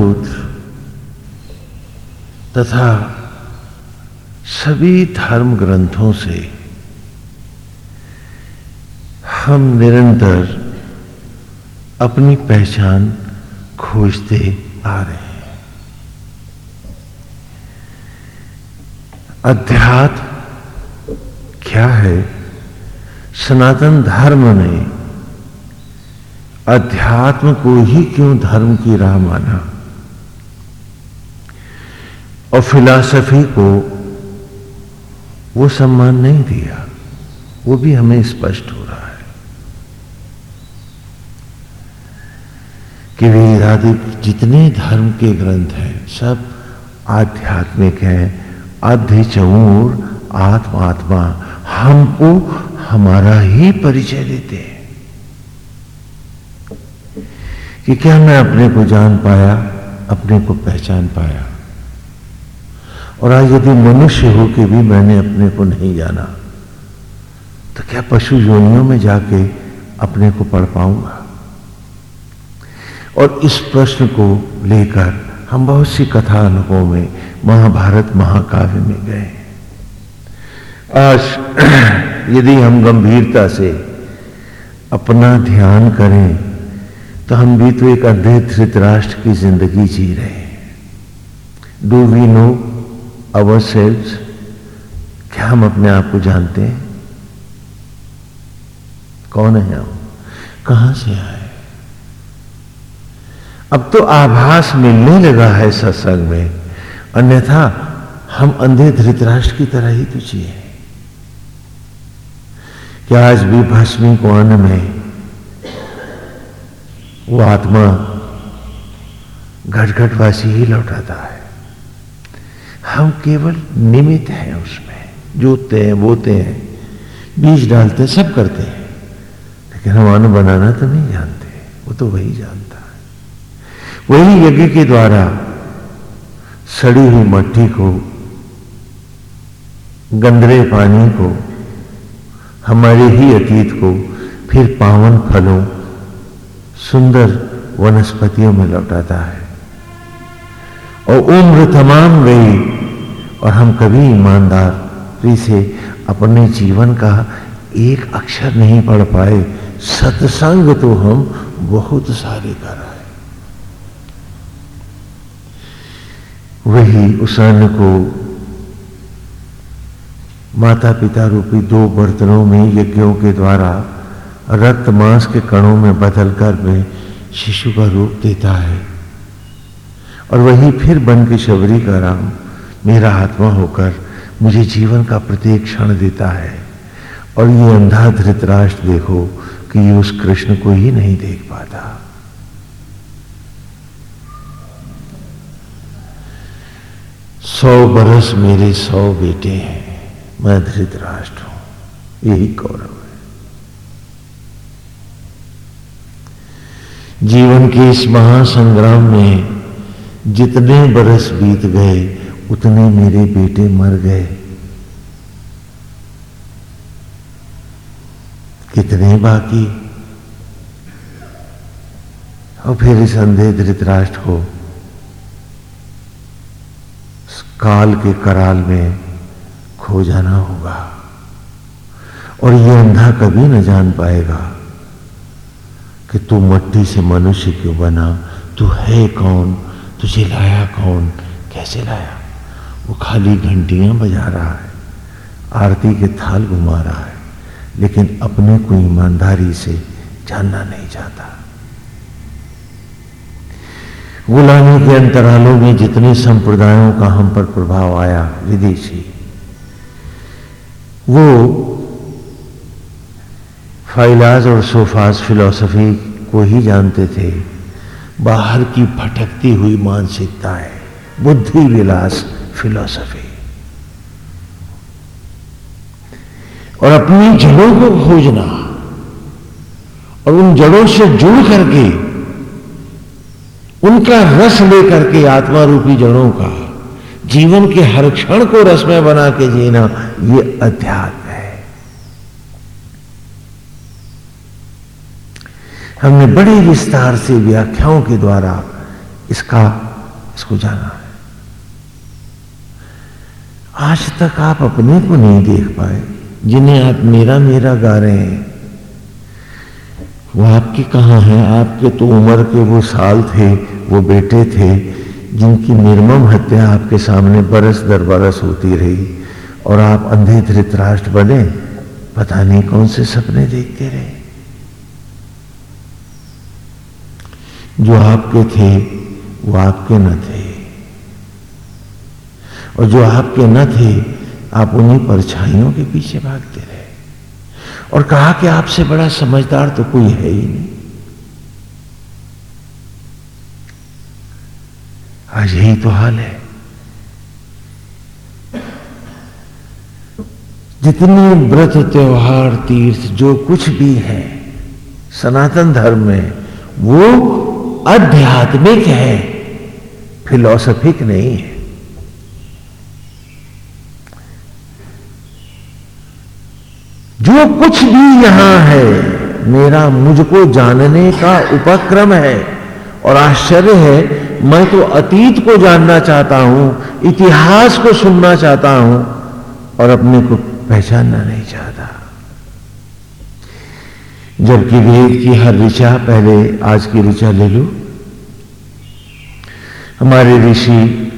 सूत्र तथा सभी धर्म ग्रंथों से हम निरंतर अपनी पहचान खोजते आ रहे हैं। अध्यात्म क्या है? सनातन धर्म ने अध्यात्म को ही क्यों धर्म की राह माना? और फिलॉसफी को वो सम्मान नहीं दिया, वो भी हमें स्पष्ट हो रहा है कि वेदादिक जितने धर्म के ग्रंथ हैं, सब आध्यात्मिक हैं। आध्य चमूर, आत्मात्मा, हमको हमारा ही परिचय देते हैं। कि क्या मैं अपने को जान पाया, अपने को पहचान पाया? और आज यदि मनुष्य हो के भी मैंने अपने को नहीं जाना तो क्या पशु योनियों में जाके अपने को पढ़ पाऊँगा? और इस प्रश्न को लेकर हम बहुत सी कथा अनुभवों में, महाभारत महाकाव्य में गए। आज यदि हम गंभीरता से अपना ध्यान करें तो हम भी तो एक अंधे धृतराष्ट्र की ज़िंदगी जी रहे हैं। Do we know our sales क्या हम अपने आप को जानते हैं? कौन है हम? कहाँ से आए? अब तो आभास मिलने लगा है सत्संग में। अन्यथा हम अंधे धृतराष्ट्र की तरह ही तो जिए क्या आज भी भस्मी कौन में वो आत्मा घटघटवासी ही लौटाता है। हम केवल निमित हैं उसमें। जोतते हैं बोते हैं। बीज डालते हैं, सब करते हैं। लेकिन हम अन्न बनाना तो नहीं जानते। वो तो वही जानता है। वही यज्ञ के द्वारा सड़ी हुई मट्टी को, गंदरे पानी को, हमारे ही अतीत को, फिर पावन फलों, सुंदर वनस्पतियों में लौटाता है। और उम्र तमाम गई और हम कभी ईमानदारी से अपने जीवन का एक अक्षर नहीं पढ़ पाए। सत्संग तो हम बहुत सारे कर आए वही उस अन्न को माता पिता रूपी दो बर्तनों में यज्ञों के द्वारा रक्त मांस के कणों में बदलकर में शिशु का रूप देता है। और वही फिर बन के शबरी का राम मेरा आत्मा होकर मुझे जीवन का प्रत्येक क्षण देता है। और ये अंधा धृतराष्ट्र देखो कि ये उस कृष्ण को ही नहीं देख पाता। सौ बरस मेरे सौ बेटे हैं, मैं धृतराष्ट्र हूँ, यही गौरव है। जीवन के इस महासंग्राम में जितने बरस बीत गए उतने मेरे बेटे मर गए। कितने बाकी? और फिर इस अंधे धृतराष्ट्र को काल के कराल में खो जाना होगा। और ये अंधा कभी न जान पाएगा कि तू मट्टी से मनुष्य क्यों बना? तू है कौन? तुझे लाया कौन? कैसे लाया? वो खाली घंटियाँ बजा रहा है, आरती के थाल घुमा रहा है, लेकिन अपने को ईमानदारी से जानना नहीं चाहता। गुलामी के अंतरालों में जितने संप्रदायों का हम पर प्रभाव आया, विदेशी, वो फाइलाज और सोफाज फिलॉसफी को ही जानते थे। बाहर की भटकती हुई मानसिकता है बुद्धि विलास फिलॉसफी। और अपनी जड़ों को खोजना और उन जड़ों से जुड़ करके उनका रस लेकर के आत्मा रूपी जड़ों का, जीवन के हर क्षण को रस में बना के जीना, ये अध्यात्म है। हमने बड़े विस्तार से व्याख्याओं के द्वारा इसका, इसको जाना। आज तक आप अपने को नहीं देख पाए, जिन्हें आप मेरा मेरा गा रहे हैं। वो आपके कहाँ हैं? आपके तो उम्र के वो साल थे, वो बेटे थे, जिनकी निर्मम हत्या आपके सामने बरस दर बरस होती रही, और आप अंधे धृतराष्ट्र बने, पता नहीं कौन से सपने देखते रहे। जो आपके थे, वो आपके न थे। और जो आपके न थे, आप उन्हीं परछाइयों के पीछे भागते रहे। और कहा कि आपसे बड़ा समझदार तो कोई है ही नहीं। आज यही तो हाल है। जितने व्रत, त्योहार, तीर्थ, जो कुछ भी है, सनातन धर्म में, वो आध्यात्मिक है, फिलोसफिक नहीं है। जो कुछ भी यहाँ है, मेरा मुझको जानने का उपक्रम है। और आश्चर्य है, मैं तो अतीत को जानना चाहता हूँ, इतिहास को सुनना चाहता हूँ, और अपने को पहचानना नहीं चाहता। जबकि वेद की हर ऋचा पहले आज की ऋचा ले लो। हमारे ऋषि,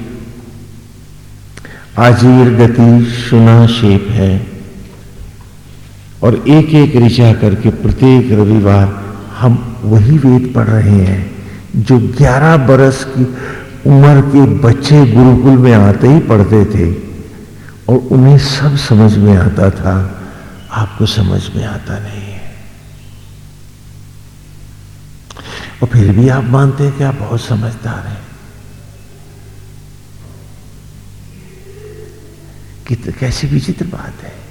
आजीर गति सुना शेप है। और एक एक ऋचा करके प्रत्येक रविवार हम वही वेद पढ़ रहे हैं, जो 11 बरस की उम्र के बच्चे गुरुकुल में आते ही पढ़ते थे और उन्हें सब समझ में आता था। आपको समझ में आता नहीं है। और फिर भी आप मानते हैं कि आप बहुत समझदार हैं। कि कैसी विचित्र बात है।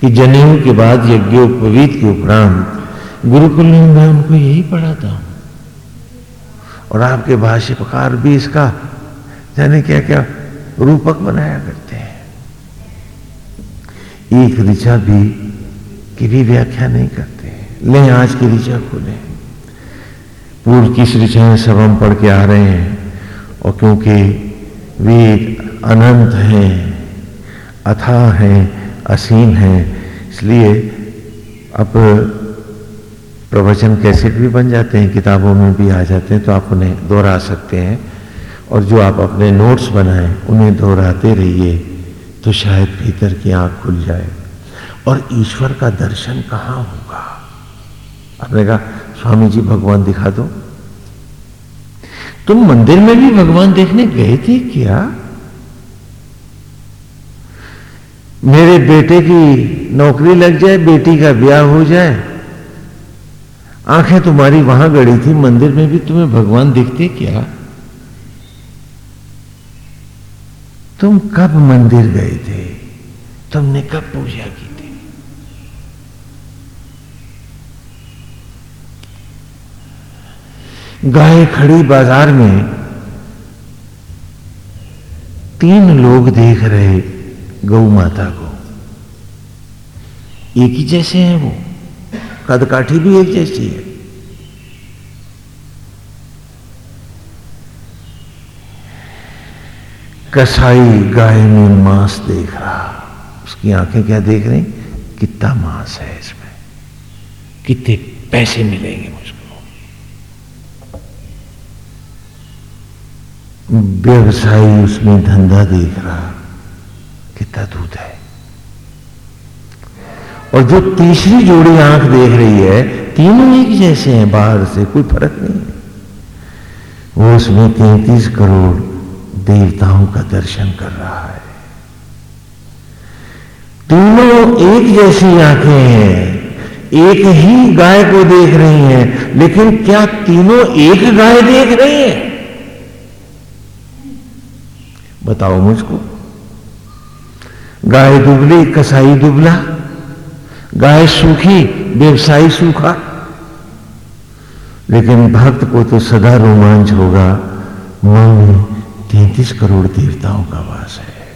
कि जनेऊ के बाद यज्ञोपवीत के उपरांत गुरुकुल में मैं उनको यही पढ़ाता हूँ। और आपके भाष्यकार भी इसका जाने क्या क्या रूपक बनाया करते हैं। एक ऋचा भी की भी व्याख्या नहीं करते ले, आज की ऋचा खोले। पूर्व की ऋचा में सब हम पढ़ के आ रहे हैं, और क्योंकि वेद अनंत हैं, अथा हैं असीम हैं। इसलिए अब प्रवचन कैसेट भी बन जाते हैं, किताबों में भी आ जाते हैं तो आप उन्हें दोहरा सकते हैं। और जो आप अपने नोट्स बनाएँ, उन्हें दोहराते रहिए तो शायद भीतर की आँख खुल जाए। और ईश्वर का दर्शन कहाँ होगा? आपने कहा, स्वामी जी, भगवान दिखा दो। तुम मंदिर में भी भगवान देखने गए थे क्या? मेरे बेटे की नौकरी लग जाए, बेटी का ब्याह हो जाए। आँखें तुम्हारी वहाँ गड़ी थी, मंदिर में भी तुम्हें भगवान दिखते क्या? तुम कब मंदिर गए थे? तुमने कब पूजा की थी? गाय खड़ी बाज़ार में तीन लोग देख रहे गौ माता को। एक ही जैसे हैं वो। कदकाठी भी एक जैसी है। कसाई गाय में मांस देख। रहा उसकी आँखें क्या देख रही? कितना मांस है इसमें। कितने पैसे मिलेंगे मुझको। व्यवसायी उसमें धंधा देख रहा। कितना दूध है। और जो तीसरी जोड़ी आँख देख रही है, तीनों एक जैसे हैं, बाहर से कोई फ़र्क नहीं है। वो उसमें तैतीस करोड़ देवताओं का दर्शन कर रहा है। तीनों एक जैसी आँखें हैं, एक ही गाय को देख रही हैं, लेकिन क्या तीनों एक गाय देख रही हैं? बताओ मुझको। गाय दुबली, कसाई दुबला गाय सूखी, व्यवसायी सूखा। लेकिन भक्त को तो सदा रोमांच होगा। मन में तैतीस करोड़ देवताओं का वास है।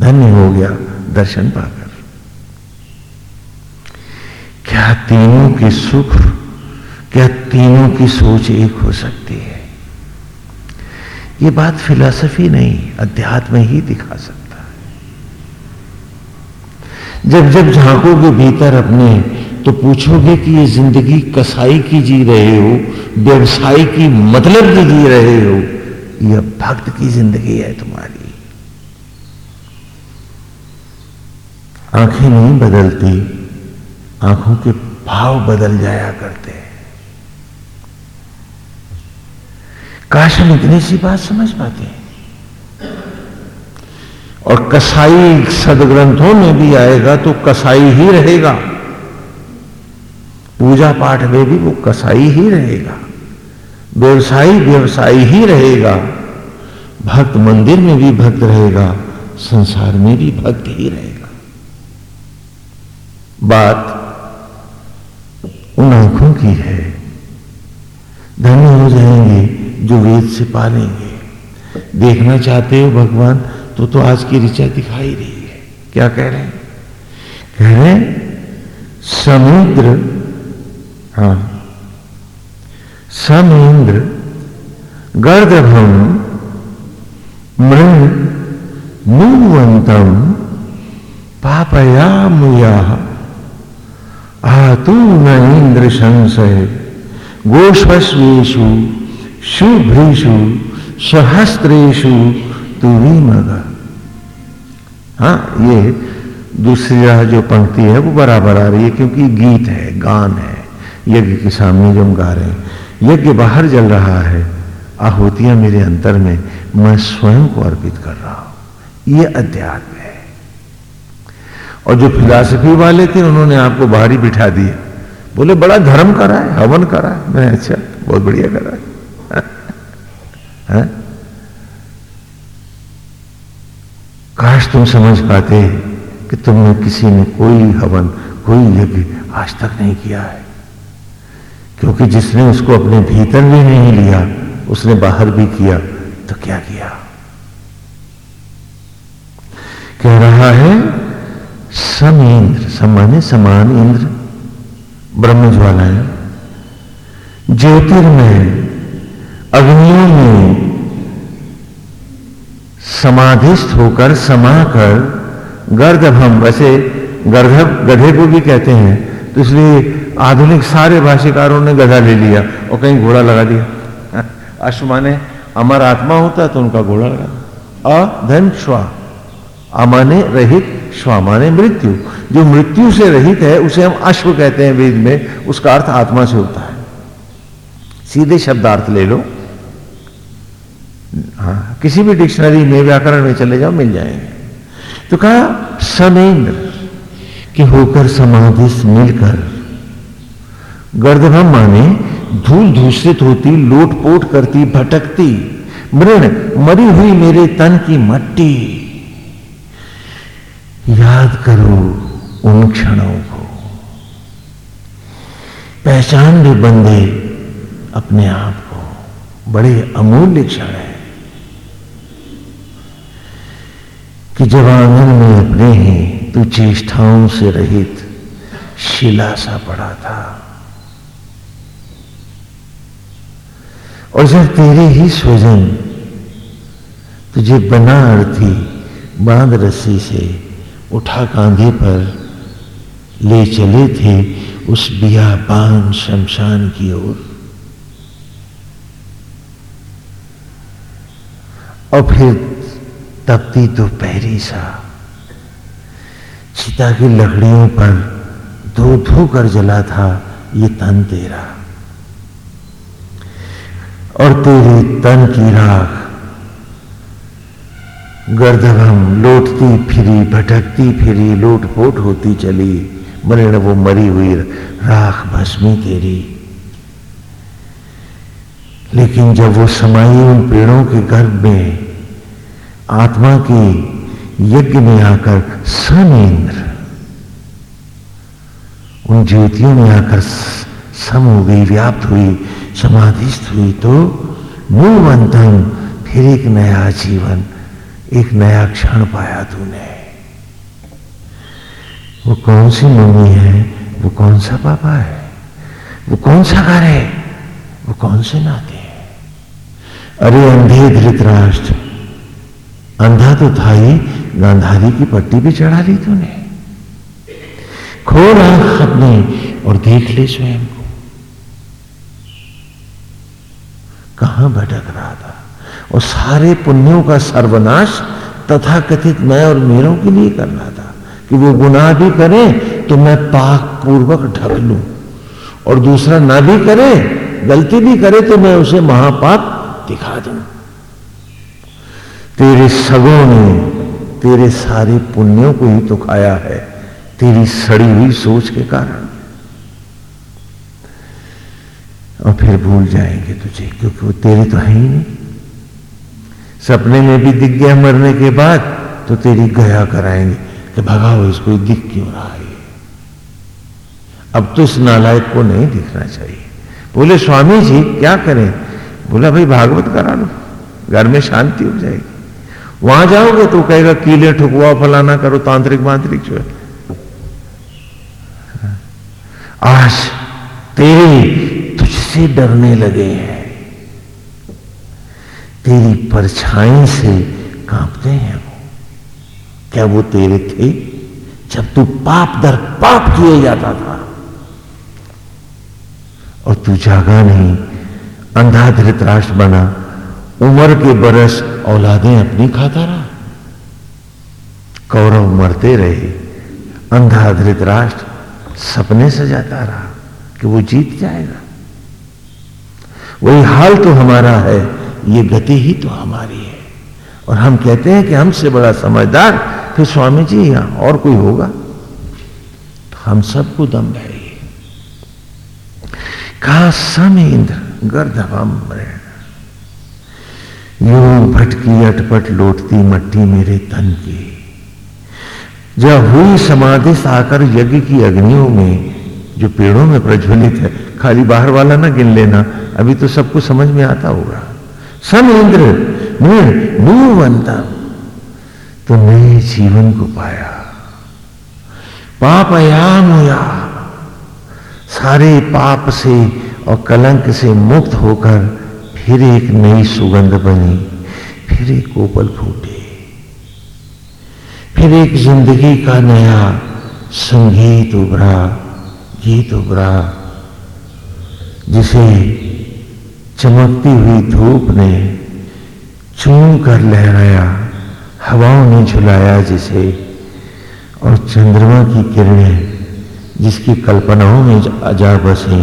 धन्य हो गया दर्शन पाकर। क्या तीनों के सुख, क्या तीनों की सोच एक हो सकती है? ये बात फिलॉसफी नहीं, अध्यात्म ही दिखा सकता। जब जब झांकोगे भीतर अपने तो पूछोगे कि ये ज़िंदगी कसाई की जी रहे हो, व्यवसाय की मतलब की जी रहे हो यह भक्त की ज़िंदगी है तुम्हारी। आँखें नहीं बदलती, आँखों के भाव बदल जाया करते हैं। काश हम इतनी सी बात समझ पाते। हैं और कसाई सदग्रंथों में भी आएगा तो कसाई ही रहेगा। पूजा पाठ में भी वो कसाई ही रहेगा। व्यवसायी व्यवसायी ही रहेगा। भक्त मंदिर में भी भक्त रहेगा, संसार में भी भक्त ही रहेगा। बात उन आँखों की है। धन्य हो जाएँगे जो वेद से पालेंगे। देखना चाहते हो भगवान तो तो आज की ऋचा दिखाई रही है। क्या कह रहे हैं? कह रहे हैं, समुद्र हाँ समेंद्र गर्दभम मृण नुवंतम पापया मुया आतु न इंद्र संशय गोष्वेशु शुभ्रीषु सहस्त्रेशु तुवी मग हाँ ये दूसरी राह जो पंक्ति है, वो बराबर आ रही है क्योंकि गीत है, गान है, यज्ञ के सामने जो हम गा रहे हैं। यज्ञ बाहर जल रहा है, आहुतियाँ मेरे अंतर में, मैं स्वयं को अर्पित कर रहा हूँ। यह अध्यात्म है। और जो फिलॉसफी वाले थे, उन्होंने आपको बाहर ही बिठा दिए बोले, बड़ा धर्म करा है, हवन करा है। मैं अच्छा बहुत बढ़िया करा है? काश तुम समझ पाते कि तुमने किसी ने कोई हवन, कोई यज्ञ आज तक नहीं किया है। क्योंकि जिसने उसको अपने भीतर भी नहीं लिया, उसने बाहर भी किया तो क्या किया? कह रहा है, सम इंद्र समाने समान इंद्र ब्रह्म ज्वालाएँ ज्योतिर्मय, अग्नियों में समाधिस्थ होकर समा समाकर गर्दभम वैसे गर्धभ गधे को भी कहते हैं तो इसलिए आधुनिक सारे भाष्यकारों ने गधा ले लिया और कहीं घोड़ा लगा दिया। अश्व माने अमर आत्मा होता तो उनका घोड़ा लगा। अधन श्वा अमाने रहित, श्वा माने मृत्यु। जो मृत्यु से रहित है, उसे हम अश्व कहते हैं वेद में, उसका अर्थ आत्मा से होता है। सीधे शब्दार्थ ले लो। हाँ किसी भी डिक्शनरी में, व्याकरण में चले जाओ, मिल जाएँगे। तो कहा, समेंद्र कि होकर समाधि मिलकर, गर्दभम माने, धूल धूषित होती, लोटपोट करती, भटकती, मृण मरी हुई मेरे तन की मट्टी। याद करो उन क्षणों को। पहचान भी बंदे अपने आप को। बड़े अमूल्य क्षण है। कि जब आँगन में अपने ही तू चेष्टाओं से रहित शिला सा पड़ा था। और जब तेरे ही स्वजन तुझे बना अर्थी बाँध रस्सी से उठा कांधे पर ले चले थे उस बिया बियाबान शमशान की ओर। और फिर तपती दोपहरी सा। चिता की लकड़ियों पर धो धो कर जला था ये तन तेरा। और तेरे तन की राख गर्दभम लौटती फिरी, भटकती फिरी, लोटपोट होती चली। मरण वो मरी हुई राख भस्मी तेरी। लेकिन जब वो समाई उन पेड़ों के गर्भ में आत्मा की यज्ञ में आकर समेंद्र। उन ज्योतियों में आकर सम हो गई, व्याप्त हुई, समाधिस्थ हुई तो मूवंतम फिर एक नया जीवन, एक नया क्षण पाया तूने। वो कौन सी मम्मी है? वो कौन सा पापा है? वो कौन सा घर है? वो कौन से नाते हैं? अरे अंधे धृतराष्ट्र अंधा तो था ही, गांधारी की पट्टी भी चढ़ा ली तूने। खोल आँख अपने और देख ले स्वयं को। कहाँ भटक रहा था? और सारे पुण्यों का सर्वनाश तथा कथित मैं और मेरों के लिए कर रहा था कि वो गुनाह भी करे तो मैं पाक पूर्वक ढक लू। और दूसरा ना भी करे, गलती भी करे तो मैं उसे महापाप दिखा दूँ। तेरे सगों ने तेरे सारे पुण्यों को ही तो खाया है, तेरी सड़ी हुई सोच के कारण। और फिर भूल जाएँगे तुझे, क्योंकि वो तेरे तो है ही नहीं। सपने में भी दिख गया मरने के बाद तो तेरी गया कराएँगे कि भगाओ, इसको दिख क्यों रहा है अब तो इस नालायक को नहीं दिखना चाहिए। बोले, स्वामी जी, क्या करें? बोला, भाई, भागवत करा लो, घर में शांति हो जाएगी। वहाँ जाओगे तो कहेगा, कीले ठुकवा, फलाना करो, तांत्रिक मांत्रिक जो है। आज तेरे तुझसे डरने लगे हैं। तेरी परछाई से कांपते हैं वो। क्या वो तेरे थे? जब तू पाप दर पाप किए जाता था। और तू जागा नहीं अंधा धृतराष्ट्र बना। उम्र के बरस औलादें अपनी खाता रहा। कौरव मरते रहे अंधा राष्ट्र सपने सजाता रहा कि वो जीत जाएगा। वही हाल तो हमारा है, ये गति ही तो हमारी है। और हम कहते हैं कि हमसे बड़ा समझदार फिर स्वामी जी यहाँ और कोई होगा? तो हम सबको दम है कहा, सम इंद्र गर्दभम यू भटकी अटपट लोटती मट्टी मेरे तन की। जब हुई समाधि आकर यज्ञ की अग्नियों में, जो पेड़ों में प्रज्वलित है, खाली बाहर वाला ना गिन लेना, अभी तो सबको समझ में आता होगा। सम इंद्र नूवंता तो नए जीवन को पाया। पाप अयाम हुआ सारे पाप से और कलंक से मुक्त होकर फिर एक नई सुगंध बनी, फिर एक कोपल फूटे, फिर एक ज़िंदगी का नया संगीत उभरा, गीत उभरा, जिसे चमकती हुई धूप ने चूम कर लहराया, हवाओं ने झुलाया जिसे, और चंद्रमा की किरणें जिसकी कल्पनाओं में जा बसे,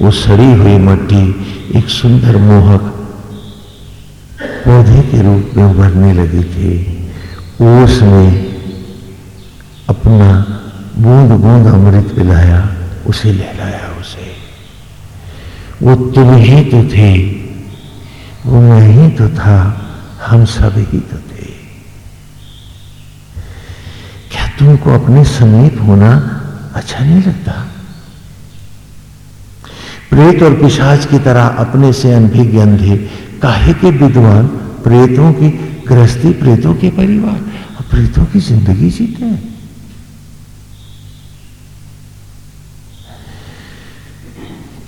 वो सड़ी हुई मट्टी एक सुंदर मोहक पौधे के रूप में उभरने लगी थी। ओस ने अपना बूंद बूंद अमृत पिलाया, उसे लहलाया उसे। वो तुम ही तो थे, वो मैं ही तो था, हम सब ही तो थे। क्या तुमको अपने समीप होना अच्छा नहीं लगता? प्रेत और पिशाच की तरह अपने से अनभिज्ञ अंधे। काहे के विद्वान? प्रेतों की गृहस्थी प्रेतों के परिवार। और प्रेतों की ज़िंदगी जीते हैं।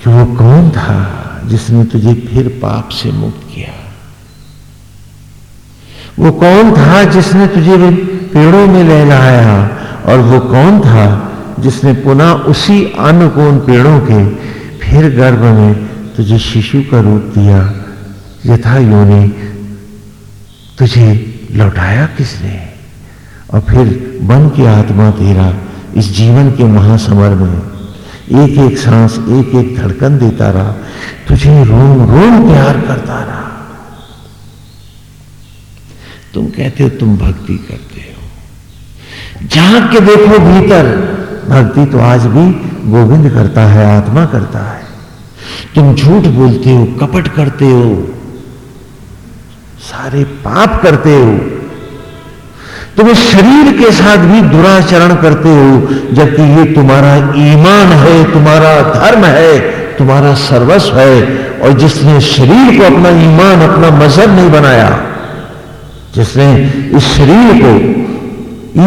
कि वो कौन था जिसने तुझे फिर पाप से मुक्त किया? वो कौन था जिसने तुझे पेड़ों में ले लाया और वो कौन था जिसने पुनः उसी अनुकूल पेड़ों के फिर गर्भ में तुझे शिशु का रूप दिया। यथा योनि, तुझे लौटाया किसने? और फिर बन की आत्मा तेरा इस जीवन के महासमर में एक एक सांस एक एक धड़कन देता रहा। तुझे रोम रोम प्यार करता रहा। तुम कहते हो तुम भक्ति करते हो। जहाँ के देखो भीतर, भक्ति तो आज भी गोविंद करता है, आत्मा करता है। तुम झूठ बोलते हो, कपट करते हो, सारे पाप करते हो। तुम इस शरीर के साथ भी दुराचरण करते हो, जबकि ये तुम्हारा ईमान है, तुम्हारा धर्म है, तुम्हारा सर्वस्व है, और जिसने शरीर को अपना ईमान, अपना मज़हब नहीं बनाया, जिसने इस शरीर को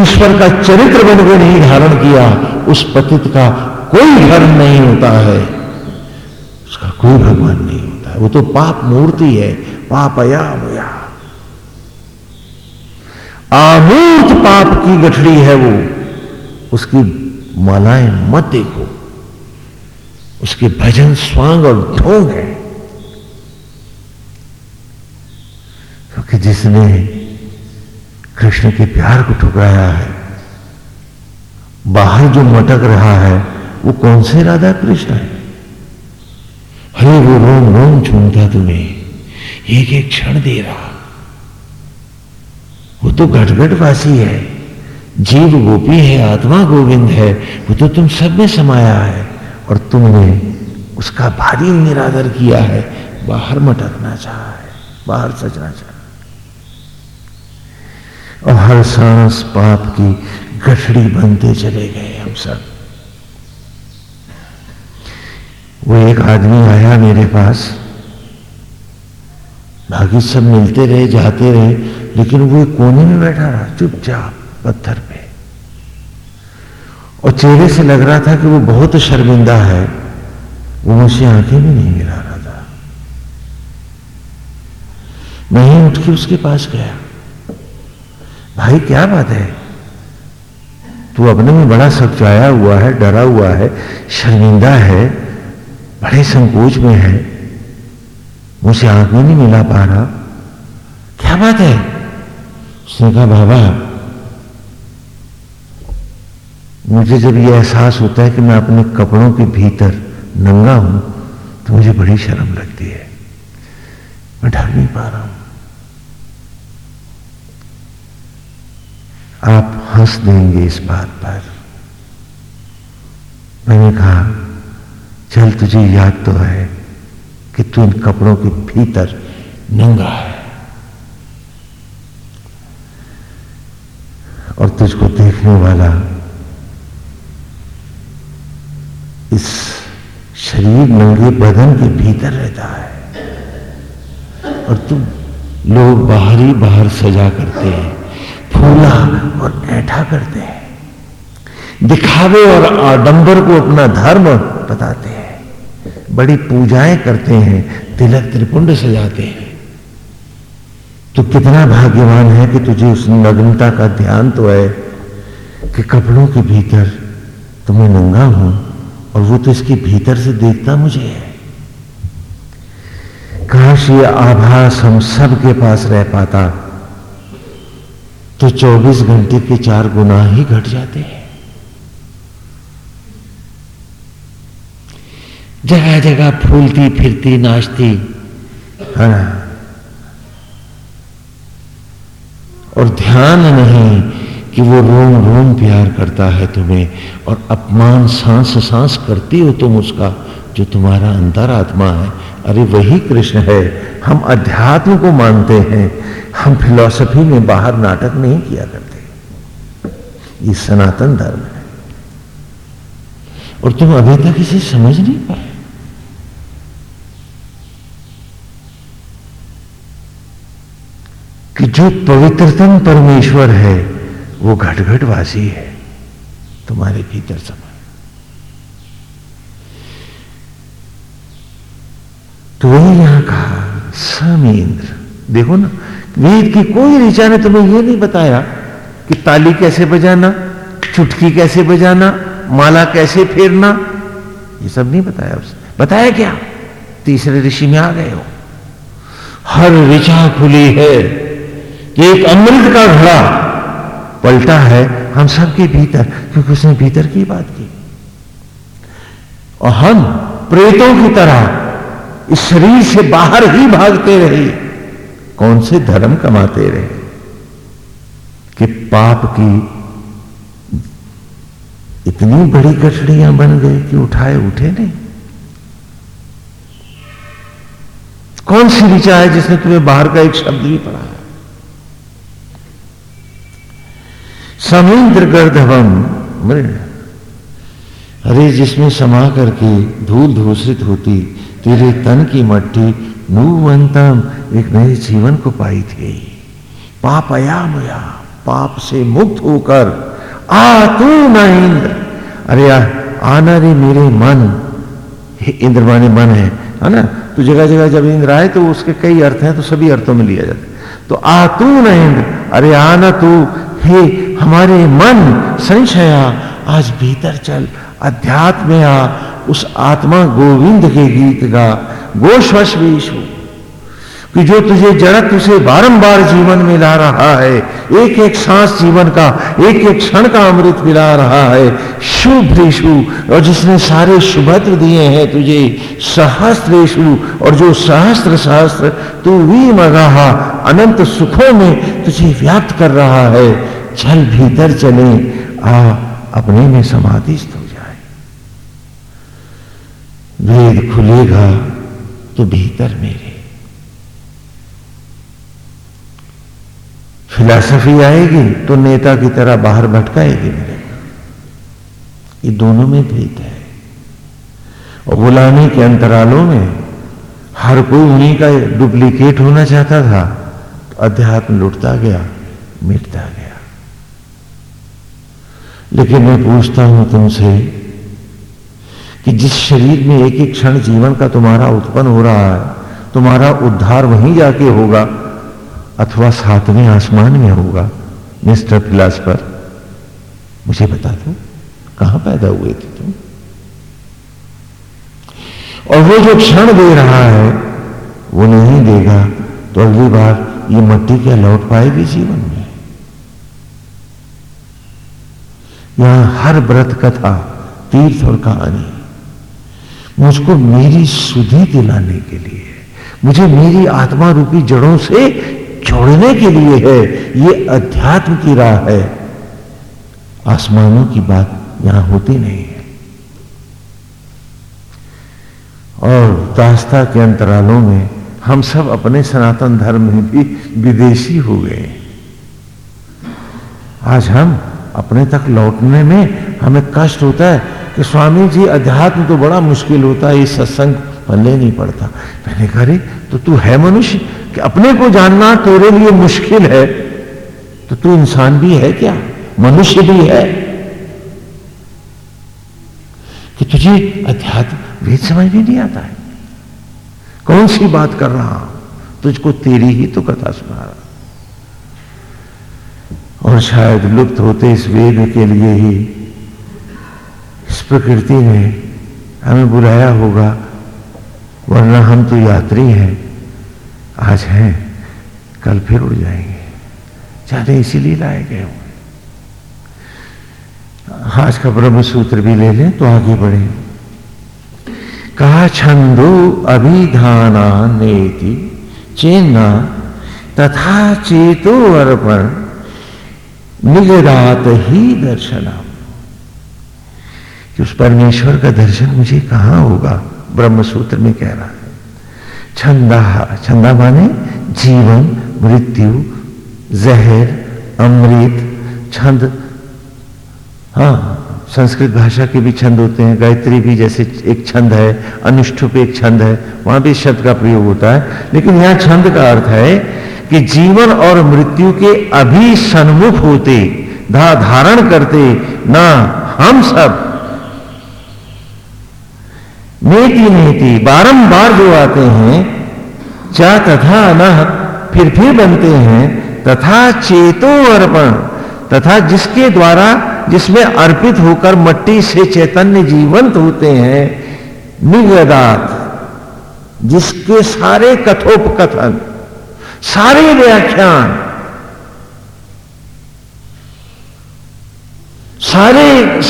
ईश्वर का चरित्र बनकर नहीं धारण किया, उस पतित का कोई धर्म नहीं होता है। कोई भगवान नहीं होता। है वो तो पाप मूर्ति है, पाप अया मुया आमूर्त पाप की गठड़ी है वो। उसकी मालाएँ मत देखो। उसके भजन स्वांग और ढोंग है। क्योंकि जिसने कृष्ण के प्यार को ठुकराया है, बाहर जो मटक रहा है, वो कौन से राधा कृष्ण है? अरे वो रोम रोम चूमता तुम्हें एक एक क्षण दे रहा। वो तो घटघट वासी है। जीव गोपी है, आत्मा गोविंद है। वो तो तुम सब में समाया है। और तुमने उसका भारी निरादर किया है। बाहर मटकना चाहा है। बाहर सजना चाहा और हर सांस पाप की गठड़ी बनते चले गए हम सब। वो एक आदमी आया मेरे पास। बाकी सब मिलते रहे, जाते रहे, लेकिन वो एक कोने में बैठा रहा, चुपचाप, पत्थर पे। और चेहरे से लग रहा था कि वो बहुत शर्मिंदा है। वो मुझसे आँखें भी नहीं मिला रहा था। मैं ही उठ के उसके पास गया। भाई, क्या बात है? तू अपने में बड़ा सचाया हुआ है, डरा हुआ है, शर्मिंदा है। बड़े संकोच में है। मुझे आँख में नहीं मिला पा रहा। क्या बात है? उसने कहा, बाबा, मुझे जब यह एहसास होता है कि मैं अपने कपड़ों के भीतर नंगा हूँ तो मुझे बड़ी शर्म लगती है। मैं ढल नहीं पा रहा हूँ। आप हंस देंगे इस बात पर। मैंने कहा चल, तुझे याद तो है कि तू इन कपड़ों के भीतर नंगा है। और तुझको देखने वाला इस शरीर नंगे बदन के भीतर रहता है। और तुम लोग बाहरी बाहर सजा करते हैं, फूला और ऐठा करते हैं। दिखावे और आडंबर को अपना धर्म बताते हैं। बड़ी पूजाएँ करते हैं, तिलक त्रिपुंड सजाते हैं। तो कितना भाग्यवान है कि तुझे उस नग्नता का ध्यान तो है कि कपड़ों के भीतर तुम्हें नंगा हूँ और वो तो इसके भीतर से देखता मुझे है। काश ये आभास हम सब के पास रह पाता तो 24 घंटे के चार गुना ही घट जाते हैं। जगह जगह फूलती, फिरती, नाचती। है। ना और ध्यान नहीं कि वो रोम रोम प्यार करता है तुम्हें और अपमान, सांस सांस करती हो तुम उसका, जो तुम्हारा अंतर आत्मा है। अरे वही कृष्ण है, हम अध्यात्म को मानते हैं। हम फिलॉसफी में बाहर नाटक नहीं किया करते। ये सनातन धर्म है। और तुम अभी तक इसे समझ नहीं पाए। कि जो पवित्रतम परमेश्वर है, वो घट वासी है। तुम्हारे भीतर समय तो वही यहाँ कहा, समेंद्र। देखो ना, वेद की कोई ऋचा ने तुम्हें यह नहीं बताया कि ताली कैसे बजाना, चुटकी कैसे बजाना, माला कैसे फेरना, ये सब नहीं बताया उसने। बताया क्या? तीसरे ऋषि में आ गए हो। हर ऋचा खुली है। कि एक अमृत का घड़ा पलटा है हम सबके भीतर, क्योंकि उसने भीतर की बात की। और हम प्रेतों की तरह इस शरीर से बाहर ही भागते रहे। कौन से धर्म कमाते रहे? कि पाप की इतनी बड़ी गठड़ियाँ बन गई कि उठाए उठे नहीं। कौन सी ऋचा है जिसने तुम्हें बाहर का एक शब्द भी पढ़ा? समुद्र गर्धवम मृण अरे जिसमें समा करके धूल धूषित होती तेरे तन की मट्टी नूवंतम एक नए जीवन को पाई थी। पाप अयामया पाप से मुक्त होकर आ तू न इंद्र। अरे आ, आना रे मेरे मन। इंद्र माने मन है है ना? तो जगह जगह जब इंद्र आए तो उसके कई अर्थ हैं तो सभी अर्थों में लिया जाता है। तो आ तू न इंद्र। अरे आना तू। हे हमारे मन संशया, आज भीतर चल अध्यात्म आ उस आत्मा गोविंद के गीत गा। गोश्वश विश्व कि जो तुझे जड़त उसे बारंबार जीवन में ला रहा है एक एक सांस जीवन का एक एक क्षण का अमृत मिला रहा है। शुभ्रेशु और जिसने सारे शुभत्र दिए हैं तुझे सहस्त्रेशु और जो सहस्त्र सहस्त्र तू वी मगाहा, अनंत सुखों में तुझे व्याप्त कर रहा है। चल भीतर चले, आ, अपने में समाधिस्थ हो जाए। वेद खुलेगा तो भीतर मेरे। फिलॉसफी आएगी तो नेता की तरह बाहर भटकाएगी मेरे। ये दोनों में भेद है। और बुलाने के अंतरालों में हर कोई उन्हीं का डुप्लीकेट होना चाहता था तो अध्यात्म लुटता गया, मिटता गया। लेकिन मैं पूछता हूँ तुमसे कि जिस शरीर में एक एक क्षण जीवन का तुम्हारा उत्पन्न हो रहा है, तुम्हारा उद्धार वहीं जाके होगा अथवा सातवें आसमान में होगा, मिस्टर फिलासफर? मुझे बता दो, कहाँ पैदा हुए थे तुम? और वो जो क्षण दे रहा है, वो नहीं देगा तो अगली बार ये मट्टी क्या लौट पाएगी जीवन में? यहाँ हर व्रत कथा, तीर्थ और कहानी। मुझको मेरी सुधि दिलाने के लिए मुझे मेरी आत्मा रूपी जड़ों से छोड़ने के लिए है। ये अध्यात्म की राह है। आसमानों की बात यहाँ होती नहीं है। और दास्ता के अंतरालों में हम सब अपने सनातन धर्म में भी विदेशी हो गए आज हम अपने तक लौटने में हमें कष्ट होता है कि स्वामी जी, अध्यात्म तो बड़ा मुश्किल होता है, ये सत्संग पल्ले नहीं पड़ता। मैंने कहा तो तू है मनुष्य? कि अपने को जानना तेरे लिए मुश्किल है? तो तू इंसान भी है क्या? मनुष्य भी है? कि तुझे अध्यात्म वेद समझ में नहीं आता है? कौन सी बात कर रहा? हूँ तुझको तेरी ही तो कथा सुना रहा। और शायद लुप्त होते इस वेद के लिए ही। इस प्रकृति ने हमें बुलाया होगा, वरना हम तो यात्री हैं। आज हैं, कल फिर उड़ जाएँगे। चाहते इसीलिए लाए गए हुए आज का ब्रह्म सूत्र भी ले लें तो आगे बढ़े। कहा, छंदो अभिधाना नेति चेन्ना तथा चेतो अर्पण। निगरात ही दर्शना कि उस परमेश्वर का दर्शन मुझे कहाँ होगा? ब्रह्म सूत्र में कह रहा है। छंदा छंदा माने जीवन, मृत्यु, जहर, अमृत, छंद। हाँ संस्कृत भाषा के भी छंद होते हैं। गायत्री भी जैसे एक छंद है, अनुष्ठुप एक छंद है, वहाँ भी शब्द का प्रयोग होता है। लेकिन यहाँ छंद का अर्थ है कि जीवन और मृत्यु के अभी सन्मुख होते, धा धारण करते, ना हम सब। नेति नेति बारंबार जो आते हैं चा तथा न फिर फिर बनते हैं, तथा चेतो अर्पण, तथा जिसके द्वारा जिसमें अर्पित होकर मट्टी से चैतन्य जीवंत होते हैं, निगदात, जिसके सारे कथोपकथन सारे व्याख्यान, सारे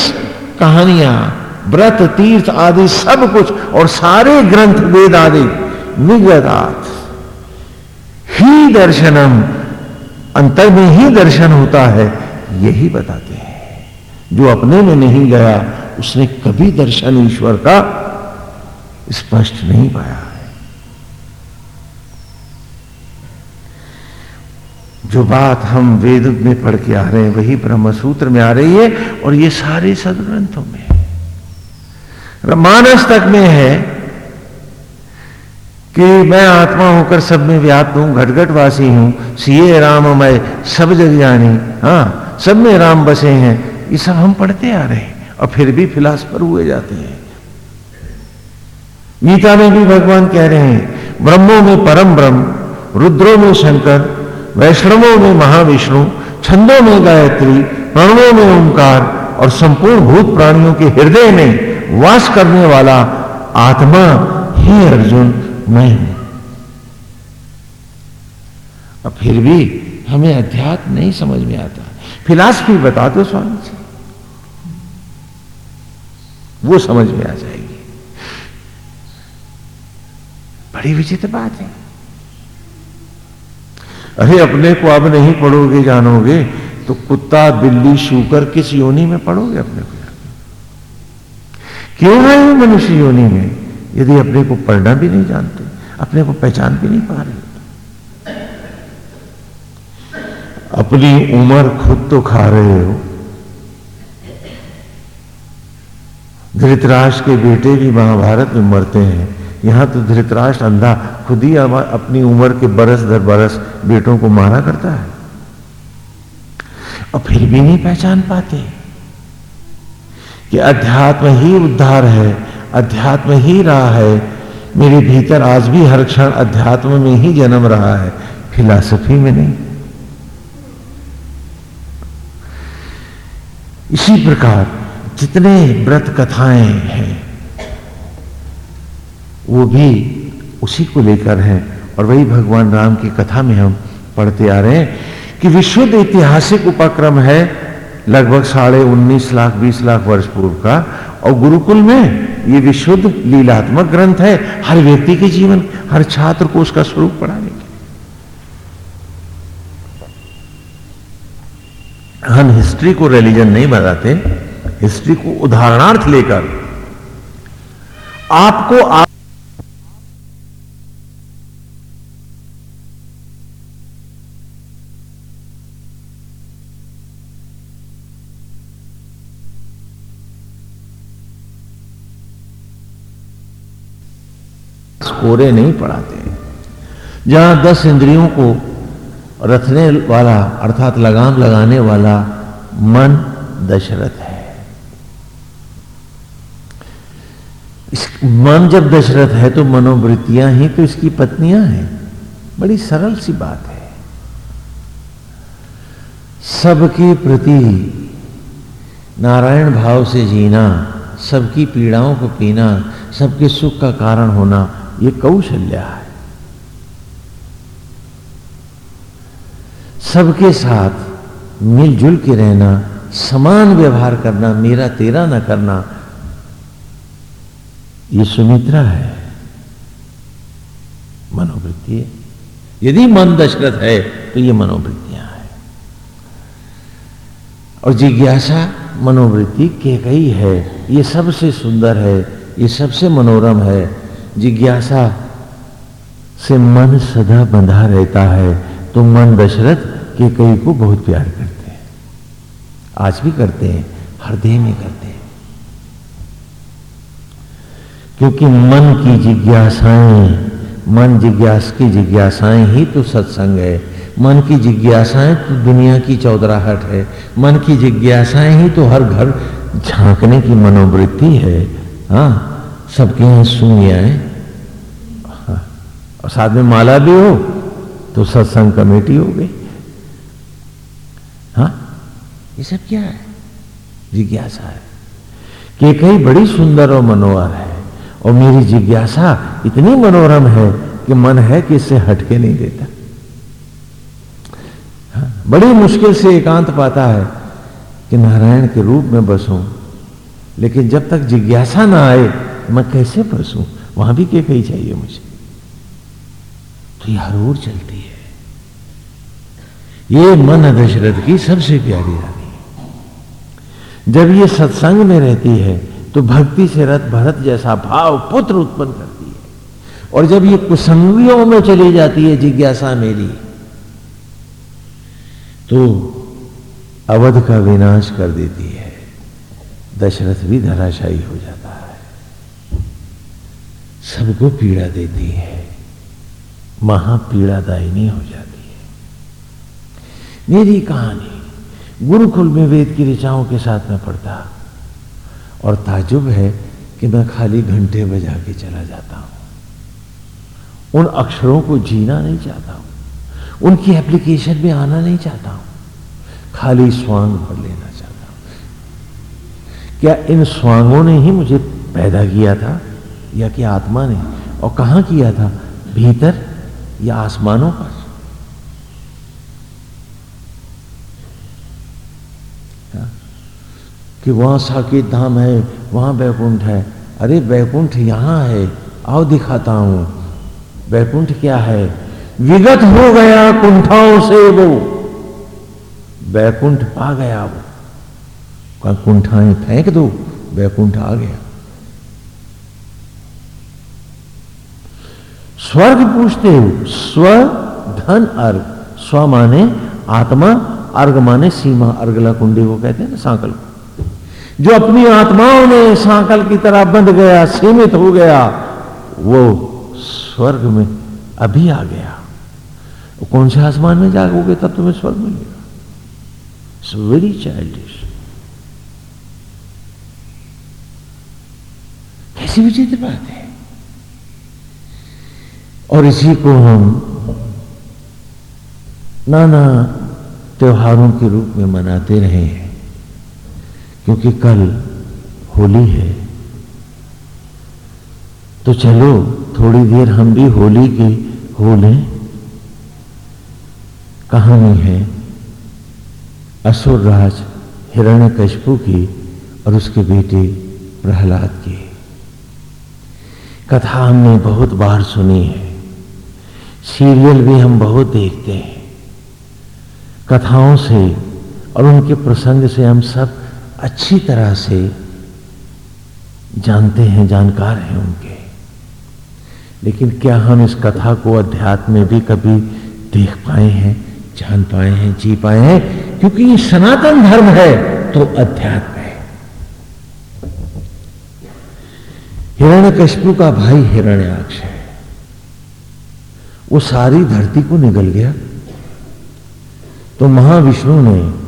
कहानियाँ, व्रत, तीर्थ आदि सब कुछ, और सारे ग्रंथ, वेद आदि, निगदात। ही दर्शनम, अंतर में ही दर्शन होता है, यही बताते हैं। जो अपने में नहीं गया, उसने कभी दर्शन ईश्वर का स्पष्ट नहीं पाया। जो बात हम वेद में पढ़ के आ रहे हैं, वही ब्रह्म सूत्र में आ रही है और ये सारे सदग्रंथों में है। मानस तक में है कि मैं आत्मा होकर सब में व्याप्त हूँ घटघट वासी हूँ, सीए राम मैं सब जग जानी हाँ सब में राम बसे हैं, ये सब हम पढ़ते आ रहे हैं और फिर भी फिलासफर हुए जाते हैं। गीता में भी भगवान कह रहे हैं, ब्रह्मों में परम ब्रह्म, रुद्रों में शंकर वैष्णवों में महाविष्णु, छंदों में गायत्री, प्रणवों में ओंकार और संपूर्ण भूत प्राणियों के हृदय में वास करने वाला आत्मा ही अर्जुन मैं हूँ। और फिर भी हमें अध्यात्म नहीं समझ में आता। फिलासफी बता दो स्वामी जी। वो समझ में आ जाएगी। बड़ी विचित्र बात है। अरे अपने को अब नहीं पढ़ोगे, जानोगे तो कुत्ता, बिल्ली, शूकर किस योनि में पढ़ोगे अपने को क्यों है मनुष्य योनि में? यदि अपने को पढ़ना भी नहीं जानते, अपने को पहचान भी नहीं पा रहे। अपनी उम्र खुद तो खा रहे हो। धृतराष्ट्र के बेटे भी महाभारत में मरते हैं। यहाँ तो धृतराष्ट्र अंधा खुद ही अपनी उम्र के बरस दर बरस बेटों को मारा करता है। और फिर भी नहीं पहचान पाते कि अध्यात्म ही उद्धार है, अध्यात्म ही रहा है। मेरे भीतर आज भी हर क्षण अध्यात्म में ही जन्म रहा है, फिलॉसफी में नहीं। इसी प्रकार जितने व्रत कथाएँ हैं वो भी उसी को लेकर है। और वही भगवान राम की कथा में हम पढ़ते आ रहे हैं कि विश्व ऐतिहासिक उपक्रम है लगभग साढ़े उन्नीस लाख, बीस लाख वर्ष पूर्व का। और गुरुकुल में ये विशुद्ध लीलात्मक ग्रंथ है। हर व्यक्ति के जीवन, हर छात्र को उसका स्वरूप पढ़ाने के हम हिस्ट्री को रिलीजन नहीं बताते, हिस्ट्री को उदाहरणार्थ लेकर आपको आप कोरे नहीं पढ़ाते। जहाँ दस इंद्रियों को रखने वाला, अर्थात लगाम लगाने वाला मन दशरथ है। इस मन जब दशरथ है तो मनोवृत्तियाँ ही तो इसकी पत्नियाँ हैं। बड़ी सरल सी बात है। सबके प्रति नारायण भाव से जीना, सबकी पीड़ाओं को पीना, सबके सुख का कारण होना ये कौशल्या है। सबके साथ मिलजुल के रहना, समान व्यवहार करना, मेरा तेरा न करना, ये सुमित्रा है। मनोवृत्ति यदि मन दशरथ है तो ये मनोवृत्तियाँ है। और जिज्ञासा मनोवृत्ति के कई है। ये सबसे सुंदर है, ये सबसे मनोरम है। जिज्ञासा से मन सदा बंधा रहता है तो मन दशरथ के कई को बहुत प्यार करते हैं। आज भी करते हैं हृदय में करते हैं। क्योंकि मन की जिज्ञासाएँ, मन जिज्ञास की जिज्ञासाएँ ही तो सत्संग है। मन की जिज्ञासाएँ तो दुनिया की चौधराहट है। मन की जिज्ञासाएँ ही तो हर घर झांकने की मनोवृत्ति है। हाँ सबके यहाँ शून्य है। और साथ में माला भी हो तो सत्संग कमेटी हो गई। हाँ? ये सब क्या है? जिज्ञासा है। कि कई बड़ी सुंदर और मनोहर है। और मेरी जिज्ञासा इतनी मनोरम है कि मन है कि इससे हटके नहीं देता। हाँ, बड़ी मुश्किल से एकांत पाता है कि नारायण के रूप में बसूं। लेकिन जब तक जिज्ञासा ना आए मैं कैसे फंसू वहाँ भी क्या कही चाहिए मुझे? यह हर चलती है। ये मन दशरथ की सबसे प्यारी रानी जब ये सत्संग में रहती है तो भक्ति से रथ भरत जैसा भाव पुत्र उत्पन्न करती है। और जब ये कुसंगियों में चली जाती है, जिज्ञासा मेरी तो अवध का विनाश कर देती है। दशरथ भी धराशायी हो जाता है। सबको पीड़ा देती है। महापीड़ादायिनी हो जाती है। मेरी कहानी, गुरुकुल में वेद की ऋचाओं के साथ में पढ़ता और ताजुब है कि मैं खाली घंटे बजा के चला जाता हूँ। उन अक्षरों को जीना नहीं चाहता हूँ। उनकी एप्लीकेशन में आना नहीं चाहता हूँ। खाली स्वांग भर लेना चाहता हूँ। क्या इन स्वांगों ने ही मुझे पैदा किया था या कि आत्मा ने? और कहा किया था? भीतर या आसमानों पर कि वहाँ साकेत धाम है, वहाँ वैकुंठ है। अरे वैकुंठ यहाँ है, आओ दिखाता हूँ। वैकुंठ क्या है? विगत हो गया कुंठाओं से वो। वैकुंठ पा गया वो। कुंठाएँ फेंक दो वैकुंठ आ गया। स्वर्ग पूछते हो। स्व धन अर्घ। स्व माने आत्मा, अर्घ माने सीमा अर्गला कुंडी को कहते हैं ना, सांकल जो अपनी आत्माओं ने सांकल की तरह बंध गया, सीमित हो गया, वो स्वर्ग में अभी आ गया। कौन से आसमान में जागोगे, तब तुम्हें स्वर्ग मिलेगा। इट्स वेरी चाइल्डिश कैसी विचित्र बात है। और इसी को हम नाना त्योहारों के रूप में मनाते रहे हैं, क्योंकि कल होली है। तो चलो, थोड़ी देर हम भी होली की हो। लें कहानी है असुर राज कशपू की और उसके बेटे प्रहलाद की। कथा हमने बहुत बार सुनी है। सीरियल भी हम बहुत देखते हैं। कथाओं से और उनके प्रसंग से हम सब अच्छी तरह से जानते हैं, जानकार हैं उनके। लेकिन क्या हम इस कथा को अध्यात्म में भी कभी देख पाए हैं, जान पाए हैं, जी पाए हैं? क्योंकि ये सनातन धर्म है तो अध्यात्म है। हिरण्यकश्यपु का भाई हिरण्याक्ष है। वो सारी धरती को निगल गया। तो महाविष्णु ने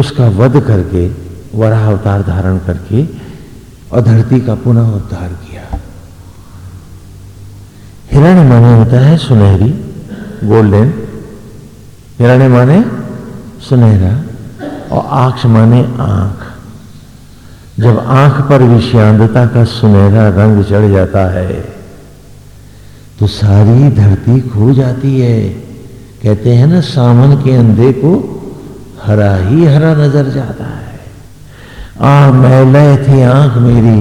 उसका वध करके वराह अवतार धारण करके और धरती का पुनः उद्धार किया। हिरण्य माने होता है सुनहरी, गोल्डन। हिरण्य माने सुनहरा और आक्ष माने आँख। जब आँख पर विषयांतता का सुनहरा रंग चढ़ जाता है तो सारी धरती खो जाती है। कहते हैं ना, सावन के अंधे को हरा ही हरा नज़र जाता है। आ मैला थी आँख मेरी,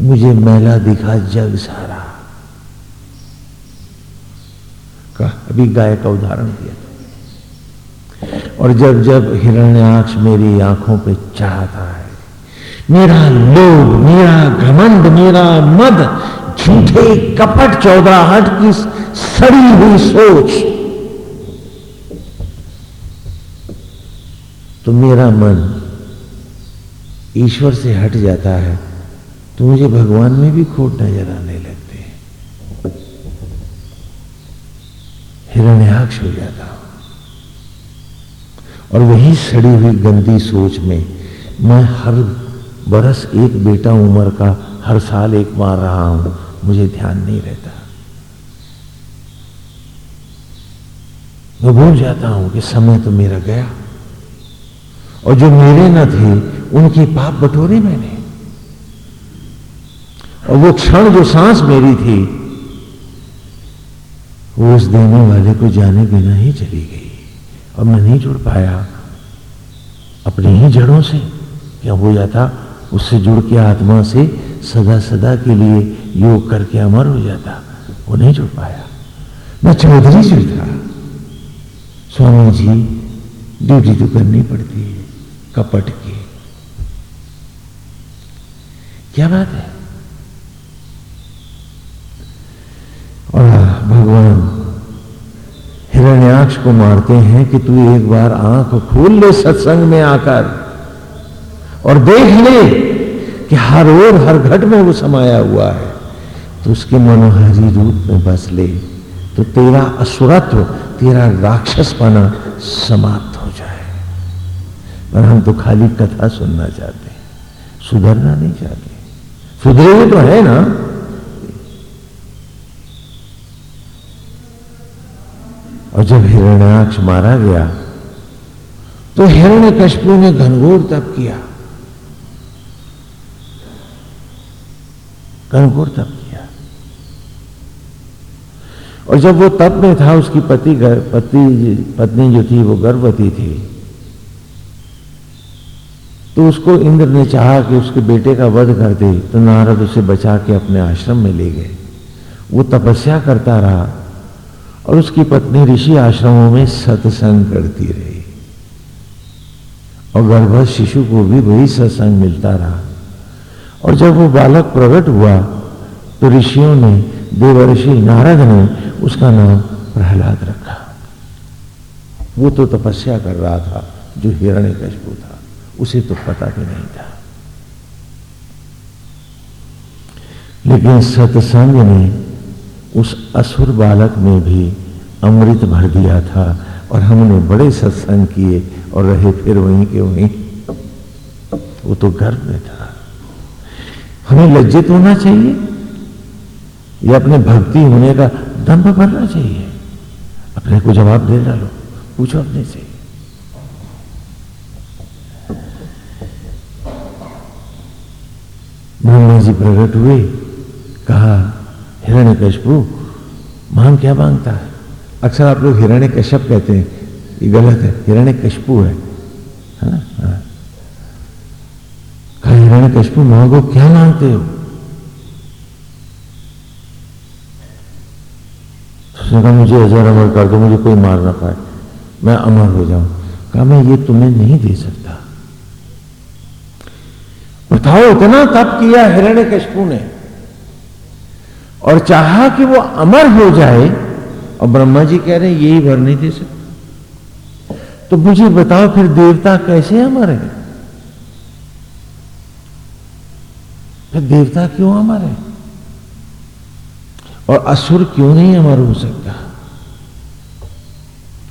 मुझे मैला दिखा जग सारा। का अभी गाय का उदाहरण दिया और जब जब हिरण्याक्ष मेरी आँखों पे चाहता है मेरा लोभ, मेरा घमंड, मेरा मद, झूठे कपट चौधराहट की सड़ी हुई सोच। तो मेरा मन ईश्वर से हट जाता है तो मुझे भगवान में भी खोट नज़र आने लगते हैं। हिरण्याक्ष हो जाता हूँ। और वही सड़ी हुई गंदी सोच में मैं हर बरस एक बेटा उम्र का हर साल एक मार रहा हूँ, मुझे ध्यान नहीं रहता। मैं भूल जाता हूँ कि समय तो मेरा गया। और जो मेरे न थे, उनकी पाप बटोरे मैंने। और वो क्षण जो सांस मेरी थी, वो उस देने वाले को जाने बिना ही चली गई। और मैं नहीं जुड़ पाया अपनी ही जड़ों से, क्या हो जाता उससे जुड़ के आत्मा से सदा सदा के लिए योग करके अमर हो जाता, वो नहीं जुड़ पाया। मैं चौधरी जी था स्वामी जी, ड्यूटी तो करनी पड़ती है, कपट की। क्या बात है? और भगवान, हिरण्याक्ष को मारते हैं कि तू एक बार आँख खोल ले सत्संग में आकर। और देख ले कि हर ओर, हर घट में वो समाया हुआ है। तो उसके मनोहारी रूप में बस ले। तो तेरा असुरत्व, तेरा राक्षस पाना समाप्त हो जाए। पर हम तो खाली कथा सुनना चाहते हैं, सुधरना नहीं चाहते। सुधरे हुए तो है ना। और जब हिरण्याक्ष मारा गया तो हिरण्य कशपू ने घनघोर तप किया। घनघोर तप किया। और जब वो तप में था, उसकी पति पति, पत्नी जो थी, वो गर्भवती थी। तो उसको इंद्र ने चाहा कि उसके बेटे का वध कर दे तो नारद उसे बचा के अपने आश्रम में ले गए। वो तपस्या करता रहा और उसकी पत्नी ऋषि आश्रमों में सत्संग करती रही। और गर्भ शिशु को भी वही सत्संग मिलता रहा। और जब वो बालक प्रकट हुआ तो ऋषियों ने देवर्षि नारद ने उसका नाम प्रहलाद रखा। वो तो तपस्या कर रहा था, जो हिरण्य कशपू था। उसे तो पता भी नहीं था। लेकिन सत्संग ने उस असुर बालक में भी अमृत भर दिया था और हमने बड़े सत्संग किए और रहे फिर वहीं के वहीं। वो तो गर्व में था। हमें लज्जित होना चाहिए। या अपने भक्ति होने का दम्भ भरना चाहिए। अपने को जवाब दे डालो पूछो अपने से। ब्रह्मा जी प्रकट हुए कहा हिरण्य कशपू मांग क्या माँगता है? अक्सर आप लोग हिरण्य कश्यप कहते हैं ये गलत है हिरण्य कशपू है। हाँ, हाँ। कहा हिरण्य कशपू मांगो क्या मांगते हो? उसने कहा, मुझे अजर अमर कर दो, मुझे कोई मार ना पाए मैं अमर हो जाऊँ। कहा, मैं ये तुम्हें नहीं दे सकता। बताओ, इतना तप किया हिरण्य कशपू ने और चाहा कि वो अमर हो जाए, और ब्रह्मा जी कह रहे हैं, यही भर नहीं दे सकते। तो मुझे बताओ, फिर देवता कैसे अमर है? फिर देवता क्यों अमर है और असुर क्यों नहीं अमर हो सकता?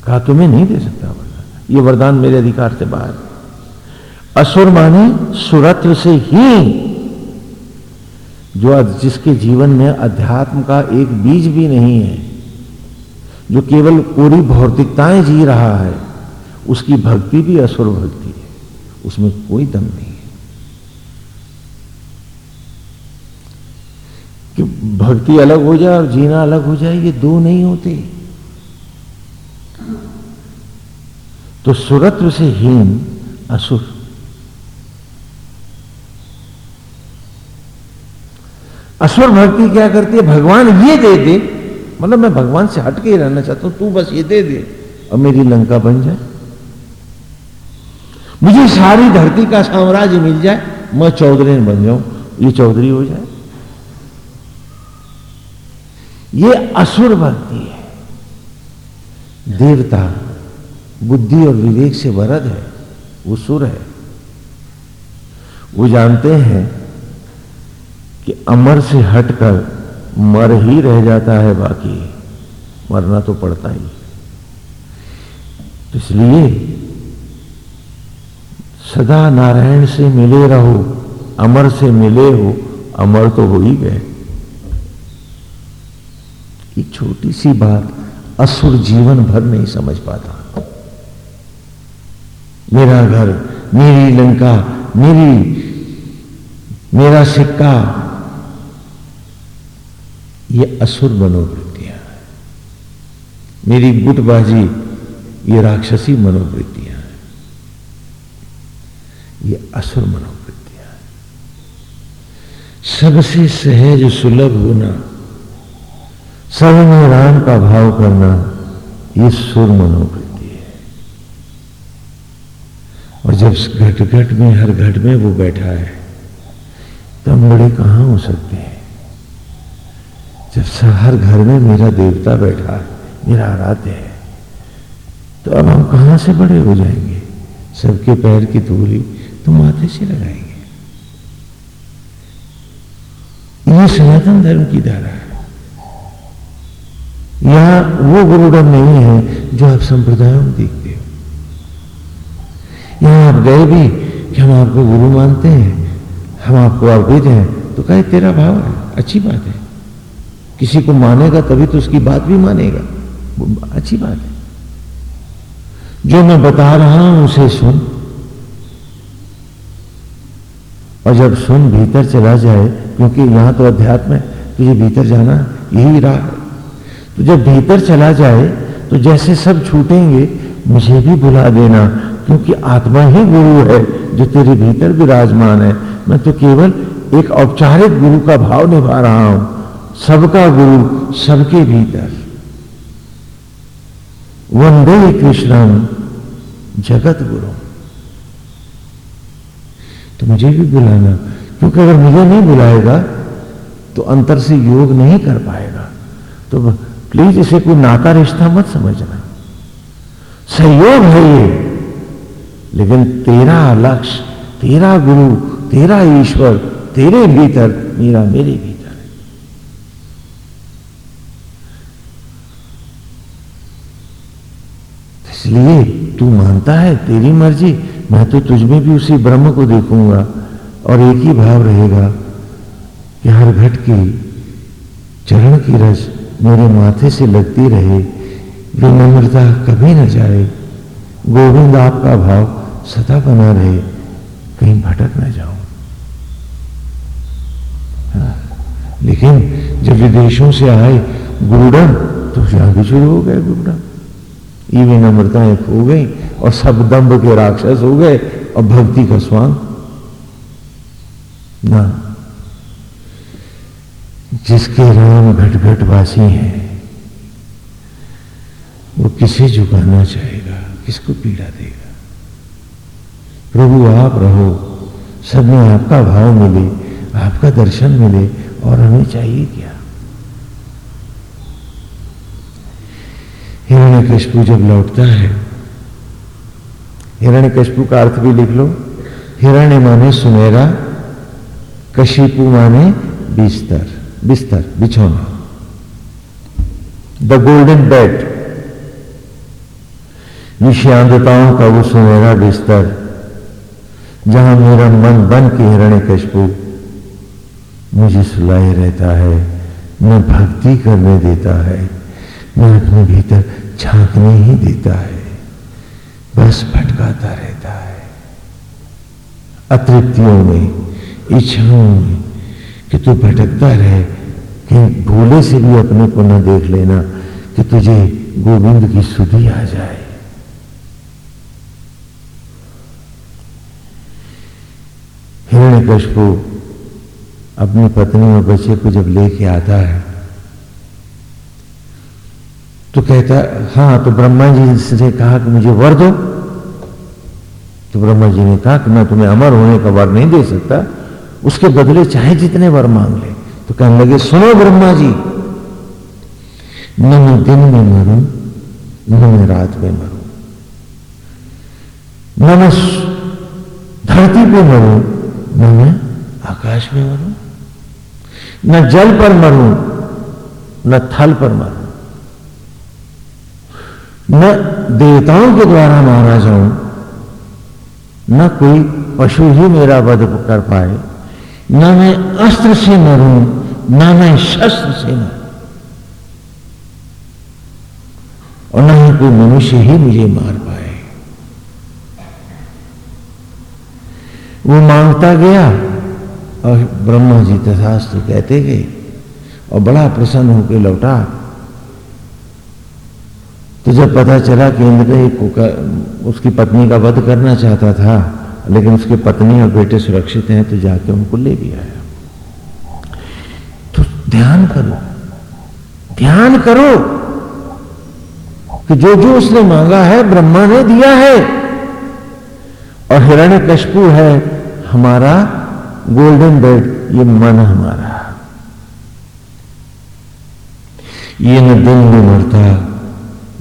कहा, तुम्हें नहीं दे सकता वरदान। ये वरदान मेरे अधिकार से बाहर असुर माने सुरत्व से ही, जो जिसके जीवन में अध्यात्म का एक बीज भी नहीं है, जो केवल पूरी भौतिकताएँ जी रहा है, उसकी भक्ति भी असुर भक्ति है। उसमें कोई दम नहीं। कि भक्ति अलग हो जाए और जीना अलग हो जाए, ये दो नहीं होते। तो सुरत्व से हीन असुर। असुर भक्ति क्या करती है? भगवान ये दे दे। मतलब मैं भगवान से हट के ही रहना चाहता हूँ, तू बस ये दे दे और मेरी लंका बन जाए। मुझे सारी धरती का साम्राज्य मिल जाए, मैं चौधरी बन जाऊँ, ये चौधरी हो जाए। ये असुर भक्ति है। देवता बुद्धि और विवेक से वरद है, वो सुर है। वो जानते हैं कि अमर से हटकर मर ही रह जाता है बाकी, मरना तो पड़ता ही। तो इसलिए सदा नारायण से मिले रहो, अमर से मिले हो, अमर तो हो ही गए। एक छोटी सी बात असुर जीवन भर नहीं समझ पाता। मेरा घर, मेरी लंका, मेरी, मेरा सिक्का, ये असुर मनोवृत्तियाँ। मेरी गुटबाजी, ये राक्षसी मनोवृत्तियाँ। ये असुर मनोवृत्तियाँ। सबसे सहज सुलभ होना सब में राम का भाव करना ये सुर मनोवृत्ति है। और जब घट घट में, हर घट में वो बैठा है तब बड़े कहाँ हो सकते हैं? जब हर घर में मेरा देवता बैठा है, मेरा आराध्य है तो अब हम कहाँ से बड़े हो जाएँगे? सबके पैर की धूली तो माथे से लगाएँगे। ये सनातन धर्म की धारा है। यहाँ वो गुरुडम नहीं है जो आप संप्रदायों में देखते हो। यहाँ आप गए भी कि हम आपको गुरु मानते हैं, हम आपको अवैध हैं तो कहे, तेरा भाव है, अच्छी बात है। किसी को मानेगा तभी तो उसकी बात भी मानेगा। वो अच्छी बात है। जो मैं बता रहा हूँ, उसे सुन। और जब सुन, भीतर चला जाए, क्योंकि यहाँ तो अध्यात्म है, तुझे भीतर जाना, यही राह तो जब भीतर चला जाए तो जैसे सब छूटेंगे, मुझे भी बुला देना, क्योंकि आत्मा ही गुरु है, जो तेरे भीतर विराजमान है। मैं तो केवल एक औपचारिक गुरु का भाव निभा रहा हूँ, सबका गुरु सबके भीतर। वंदे कृष्णम जगत गुरु। तो मुझे भी बुलाना, क्योंकि अगर मुझे नहीं बुलाएगा तो अंतर से योग नहीं कर पाएगा। तो प्लीज़ इसे कोई नाता रिश्ता मत समझना। सहयोग है ये। लेकिन तेरा लक्ष्य, तेरा गुरु, तेरा ईश्वर, तेरे भीतर मेरा मेरे भीतर है। इसलिए तू मानता है तेरी मर्ज़ी, मैं तो तुझमें भी उसी ब्रह्म को देखूँगा और एक ही भाव रहेगा कि हर घट की, चरण की रस मेरे माथे से लगती रहे विनम्रता कभी न जाए। गोविंद आपका भाव सदा बना रहे कहीं भटक न जाऊँ। हाँ, लेकिन जब विदेशों से आए गुरुडम तो यहाँ भी शुरू हो गए गुरुडम। ये विनम्रताएँ खो गई और सब दम्भ के राक्षस हो गए और भक्ति का स्वांग। ना। जिसके राम घट घट वासी हैं, वो किसे झुकाना चाहेगा? किसको पीड़ा देगा? प्रभु, आप रहो, सब में आपका भाव मिले, आपका दर्शन मिले, और हमें चाहिए क्या? हिरण्य कशपू जब लौटता है हिरण्य कशपू का अर्थ भी लिख लो। हिरण्य माने सुनहरा कशिपु माने बिस्तर। बिस्तर, बिछौना। द गोल्डन बेड निशांतताओं का वो सुनहरा बिस्तर, जहाँ मेरा मन बन के हिरण्य कशपू मुझे सुलाए रहता है मैं भक्ति करने देता है मैं अपने भीतर झांकने ही देता है, बस भटकाता रहता है। अतृप्तियों में, इच्छाओं में कि तू भटकता रहे, कि भूले से भी अपने को न देख लेना, कि तुझे गोविंद की सुधि आ जाए। हिरण्य को अपनी पत्नी और बच्चे को जब लेके आता है तो कहता हाँ तो ब्रह्मा जी से कहा कि मुझे वर दो। तो ब्रह्मा जी ने कहा कि मैं तुम्हें अमर होने का वर नहीं दे सकता। उसके बदले चाहे जितने वर मांग ले तो कहने लगे, सुनो ब्रह्मा जी, न मैं दिन में मरू, न मैं रात में मरू, न मैं धरती पे मरू, न मैं आकाश में मरू, न जल पर मरू, न थल पर मरू, न देवताओं के द्वारा मारा जाऊँ न कोई पशु ही मेरा वध कर पाए न मैं अस्त्र से मरूं, ना मैं शस्त्र से मरूं। और न ही कोई मनुष्य ही मुझे मार पाए। वो माँगता गया, और ब्रह्मा जी तथास्तु कहते गए, और बड़ा प्रसन्न होकर लौटा। तो जब पता चला कि इंद्र उसकी पत्नी का वध करना चाहता था लेकिन उसके पत्नी और बेटे सुरक्षित हैं तो जाके उनको ले भी आया। तो ध्यान करो ध्यान करो कि जो जो उसने मांगा है, ब्रह्मा ने दिया है। और हिरण्य कशपू है, हमारा गोल्डन बेड, ये मन हमारा। ये न दिन में मरता,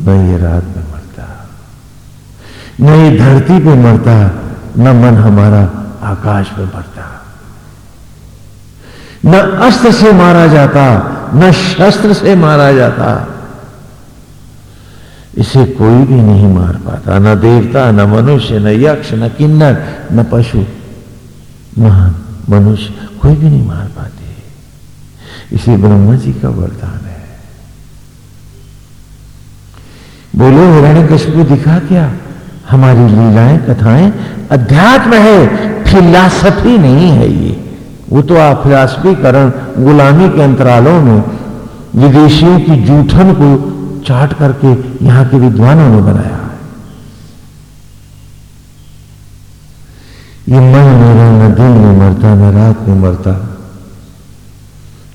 न ये रात में मरता, न ये धरती पे मरता न मन हमारा आकाश में मरता न अस्त्र से मारा जाता, न शस्त्र से मारा जाता। इसे कोई भी नहीं मार पाता, न देवता, न मनुष्य, न यक्ष, न किन्नर, न पशु। महान मनुष्य कोई भी नहीं मार पाते। इसे ब्रह्मा जी का वरदान है। बोलो हिरण्य दिखा क्या? हमारी लीलाएँ, कथाएँ अध्यात्म है, फिलासफी नहीं है ये। वो तो आप फिलासफीकरण गुलामी के अंतरालों में विदेशियों की जूठन को चाट करके यहाँ के विद्वानों ने बनाया है। ये मन मेरा न दिन में मरता, न रात में मरता।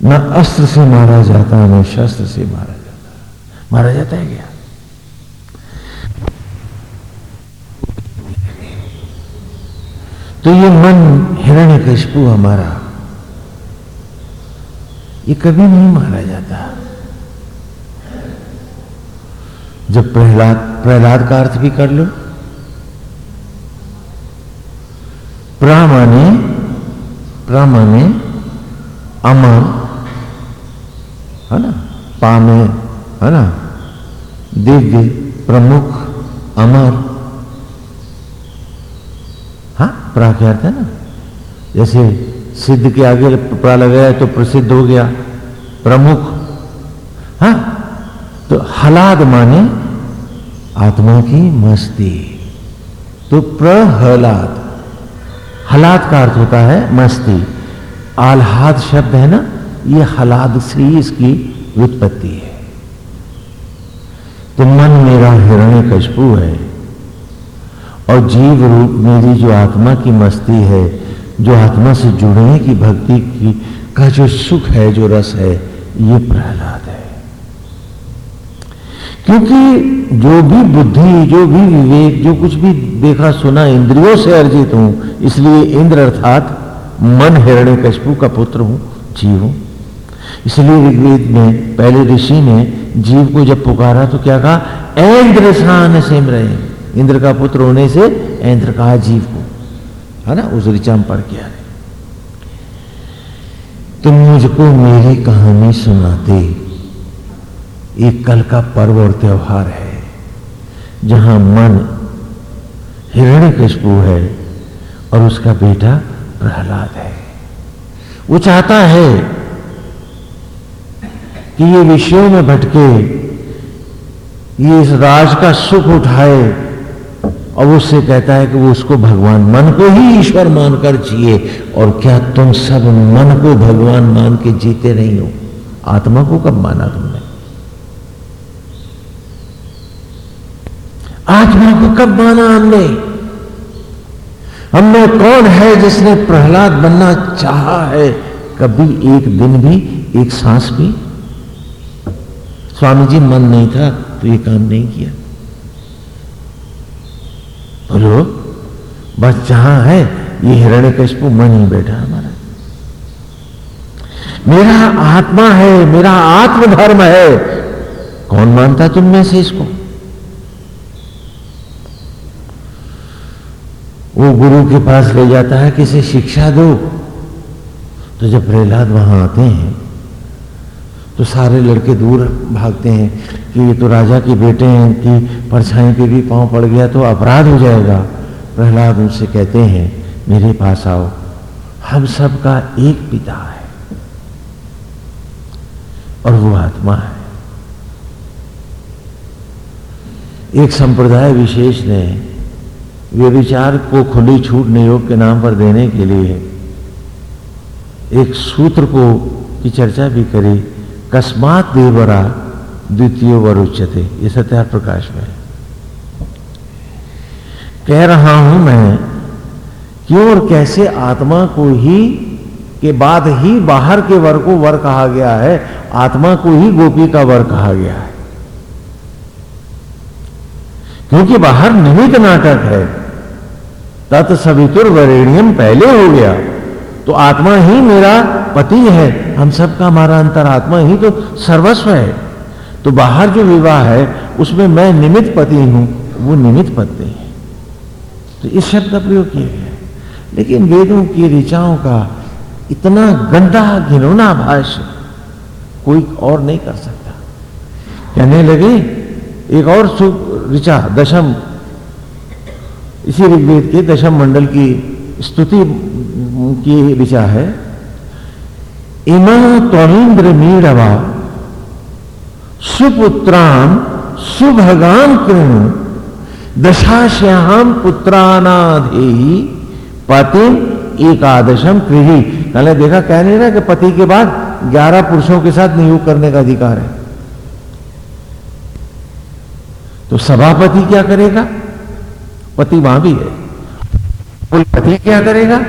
न अस्त्र से मारा जाता, न शस्त्र से मारा जाता। मारा जाता है क्या? तो ये मन हिरण्य कशपू हमारा, ये कभी नहीं मारा जाता। जब प्रहलाद प्रहलाद का अर्थ भी कर लो। प्रामाने प्रामाने अमर है ना, पामे, है ना, दिव्य, प्रमुख, अमर हाँ प्रा अर्थ है ना? जैसे सिद्ध के आगे प्रा लगाया तो प्रसिद्ध हो गया, प्रमुख। हाँ? तो हलाद माने आत्मा की मस्ती। तो प्रहलाद, हलाद का अर्थ होता है मस्ती। आल्हाद शब्द है ना? ये हलाद से ही इसकी व्युत्पत्ति है। तो मन मेरा हिरण्य कशपू है। और जीव रूप मेरी जो आत्मा की मस्ती है, जो आत्मा से जुड़ने की भक्ति की, का जो सुख है, जो रस है, ये प्रहलाद है। क्योंकि जो भी बुद्धि, जो भी विवेक, जो कुछ भी देखा, सुना, इंद्रियों से अर्जित हूँ, इसलिए इंद्र अर्थात मन हिरण्य कशपू का पुत्र हूँ, जीव हूँ। इसलिए ऋग्वेद में, पहले ऋषि ने जीव को जब पुकारा तो क्या कहा? ऐन्द्र सान सिम रहे इंद्र का पुत्र होने से इंद्र कहा जीव को है ना? उस ऋचा में पढ़ के आ रहे तुम मुझको मेरी कहानी सुनाते। एक कल का पर्व और त्योहार है, जहाँ मन हिरण्य कशपू है और उसका बेटा प्रहलाद है। वो चाहता है कि ये विषयों में भटके, ये इस राज का सुख उठाए और उससे कहता है कि वो उसको भगवान मन को ही ईश्वर मानकर जिए। और क्या तुम सब मन को भगवान मान के जीते नहीं हो? आत्मा को कब माना तुमने? आत्मा को कब माना हमने? हमने कौन है जिसने प्रहलाद बनना चाहा है? कभी एक दिन भी, एक सांस भी? स्वामी जी, मन नहीं था तो ये काम नहीं किया। बोलो बस जहाँ है, ये हिरण्य कशपू मन ही बैठा हमारा। मेरा आत्मा है, मेरा आत्मधर्म है। कौन मानता तुम में से इसको? वो गुरु के पास ले जाता है किसे शिक्षा दो। तो जब प्रहलाद वहाँ आते हैं तो सारे लड़के दूर भागते हैं कि ये तो राजा के बेटे हैं कि परछाई पे भी पाँव पड़ गया तो अपराध हो जाएगा। प्रहलाद उनसे कहते हैं, मेरे पास आओ, हम सब का एक पिता है और वो आत्मा है। एक संप्रदाय विशेष ने वे विचार को खुली छूट नियोग के नाम पर देने के लिए एक सूत्र को की चर्चा भी करी। कस्मात देवरा द्वितीय वर उच्चते ये सत्यार प्रकाश में कह रहा हूँ मैं, क्यों और कैसे आत्मा को ही के बाद ही बाहर के वर को वर कहा गया है, आत्मा को ही गोपी का वर कहा गया है? क्योंकि बाहर निमित नाटक है तत्सवितुर वरेणियम पहले हो गया तो आत्मा ही मेरा पति है, हम सबका हमारा अंतरात्मा ही तो सर्वस्व है। तो बाहर जो विवाह है, उसमें मैं निमित पति हूँ, वो निमित पत्नी है। तो इस शब्द का प्रयोग किया गया लेकिन वेदों की ऋचाओं का इतना गंदा घिनौना भाष्य कोई और नहीं कर सकता। कहने लगे, एक और ऋचा, दशम, इसी ऋग्वेद के दशम मंडल की स्तुति की ऋचा है। इमा त्वमिंद्र मीड़वा सुपुत्रान सुभगान कृण। दशाश्याम पुत्रानाधे पति एकादशम कृहि कल देखा, कह नहीं रहा कि पति के बाद ग्यारह पुरुषों के साथ नियोग करने का अधिकार है? तो सभापति क्या करेगा? पति वहाँ भी है। कुलपति क्या करेगा?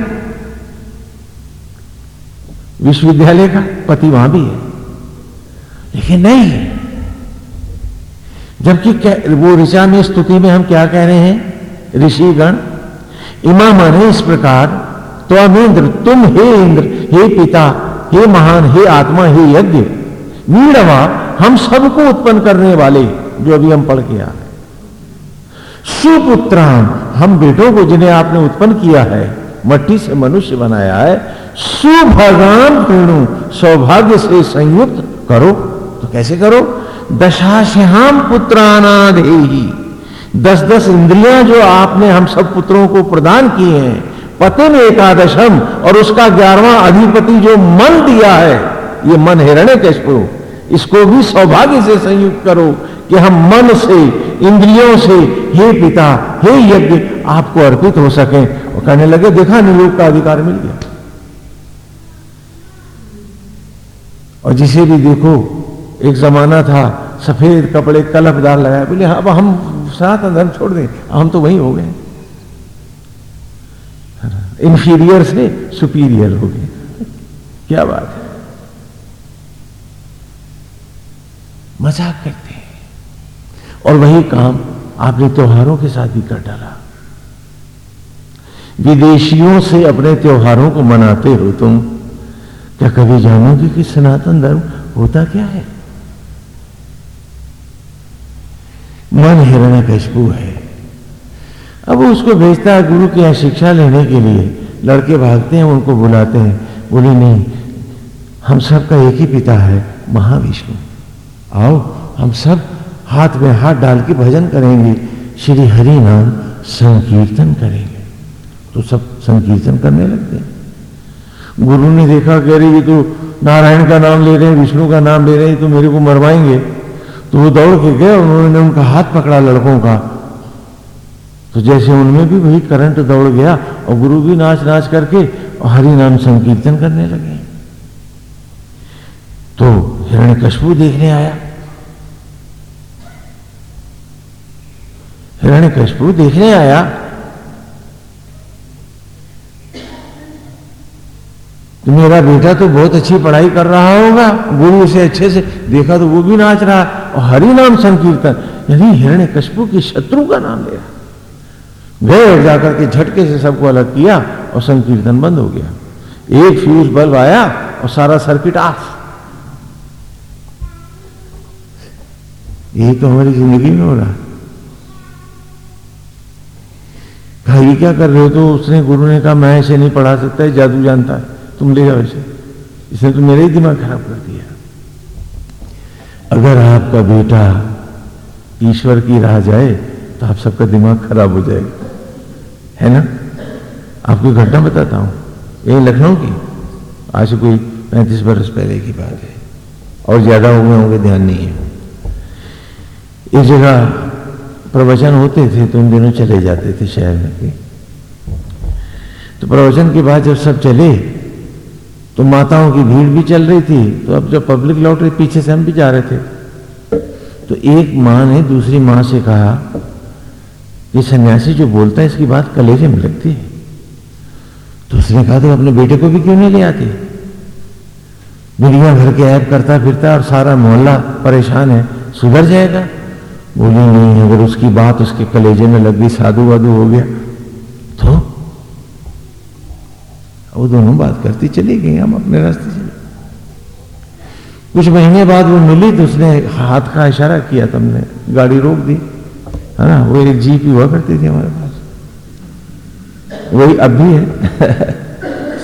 विश्वविद्यालय का पति वहाँ भी है। लेकिन नहीं। जबकि वो ऋषा में स्तुति में हम क्या कह रहे हैं? ऋषिगण इमा माने इस प्रकार तो अमेंद्र, तुम हे इंद्र, हे पिता, हे महान, हे आत्मा, हे यज्ञ वीरवा हम सबको उत्पन्न करने वाले, जो अभी हम पढ़ आ रहे सुपुत्रान हम बेटों को जिन्हें आपने उत्पन्न किया है, मट्टी से मनुष्य बनाया है सुभगान पूर्ण सौभाग्य से संयुक्त करो। तो कैसे करो? दशाश्याम पुत्रानाधेही दस दस इंद्रियाँ जो आपने हम सब पुत्रों को प्रदान की हैं पतिन एकादशम और उसका ग्यारहवा अधिपति जो मन दिया है, ये मन हिरण्य कशपु इसको भी सौभाग्य से संयुक्त करो कि हम मन से, इंद्रियों से, हे पिता, हे यज्ञ, आपको अर्पित हो सके। और कहने लगे, देखा, नियोग का अधिकार मिल गया। और जिसे भी देखो, एक जमाना था, सफ़ेद कपड़े, कलफदार लगाए बोले अब हम सनातन धर्म छोड़ दें, हम तो वही हो गए। इंफीरियर से सुपीरियर हो गए। क्या बात है? मज़ाक करते हैं। और वही काम आपने त्योहारों के साथ भी कर डाला। विदेशियों से अपने त्योहारों को मनाते हो तुम क्या कभी जानोगे कि सनातन धर्म होता क्या है? मन हिरण्य कशबू है। अब उसको भेजता है गुरु के यहाँ शिक्षा लेने के लिए। लड़के भागते हैं, उनको बुलाते हैं। बोले, नहीं, हम सब का एक ही पिता है, महाविष्णु। आओ, हम सब हाथ में हाथ डाल के भजन करेंगे। श्री हरि नाम संकीर्तन करेंगे। तो सब संकीर्तन करने लगते हैं। गुरु ने देखा, कह रही तो नारायण का नाम ले रहे हैं विष्णु का नाम ले रहे हैं तो मेरे को मरवाएँगे। तो वो दौड़ के गए, उन्होंने उनका हाथ पकड़ा लड़कों का। तो जैसे उनमें भी वही करंट दौड़ गया, और गुरु भी नाच नाच करके हरि नाम संकीर्तन करने लगे। तो हिरण्य कशबू देखने आया। हिरण्य कशबू देखने आया मेरा बेटा तो बहुत अच्छी पढ़ाई कर रहा होगा। गुरु उसे अच्छे से देखा तो वो भी नाच रहा है और हरि नाम संकीर्तन। यानी हिरण्य कशपू की शत्रु का नाम ले रहा गए जाकर के झटके से सबको अलग किया और संकीर्तन बंद हो गया। एक फ्यूज बल्ब आया और सारा सर्किट ऑफ़ यही तो हमारी ज़िंदगी में हो रहा कहा, ये क्या कर रहे हो? तो उसने, गुरु ने कहा, मैं ऐसे नहीं पढ़ा सकता जादू जानता है। तुम ले जाओ इसे। इसने तो मेरा ही दिमाग खराब कर दिया। अगर आपका बेटा ईश्वर की राह जाए तो आप सबका दिमाग खराब हो जाएगा। है ना? आपको घटना बताता हूँ। यही लखनऊ की। आज से कोई पैंतीस बरस पहले की बात है। और ज़्यादा हो गए होंगे, ध्यान नहीं है। इस जगह प्रवचन होते थे तो इन दिनों चले जाते थे शहर में। तो प्रवचन के बाद जब सब चले तो माताओं की भीड़ भी चल रही थी तो अब जब पब्लिक लौट रही, पीछे से हम भी जा रहे थे। तो एक माँ ने दूसरी माँ से कहा, ये सन्यासी जो बोलता है, इसकी बात कलेजे में लगती है। तो उसने कहा तो अपने बेटे को भी क्यों नहीं ले आती? दुनिया भर के ऐप करता फिरता और सारा मोहल्ला परेशान है। सुधर जाएगा? बोली, नहीं, अगर उसकी बात उसके कलेजे में लग गई साधु वाधु हो गया। तो वो दोनों बात करती चली गई, हम अपने रास्ते चले। कुछ महीने बाद वो मिली तो उसने हाथ का इशारा किया, तुमने गाड़ी रोक दी, है ना? वो एक जीप ही हुआ करती थी हमारे पास। वही अब भी है।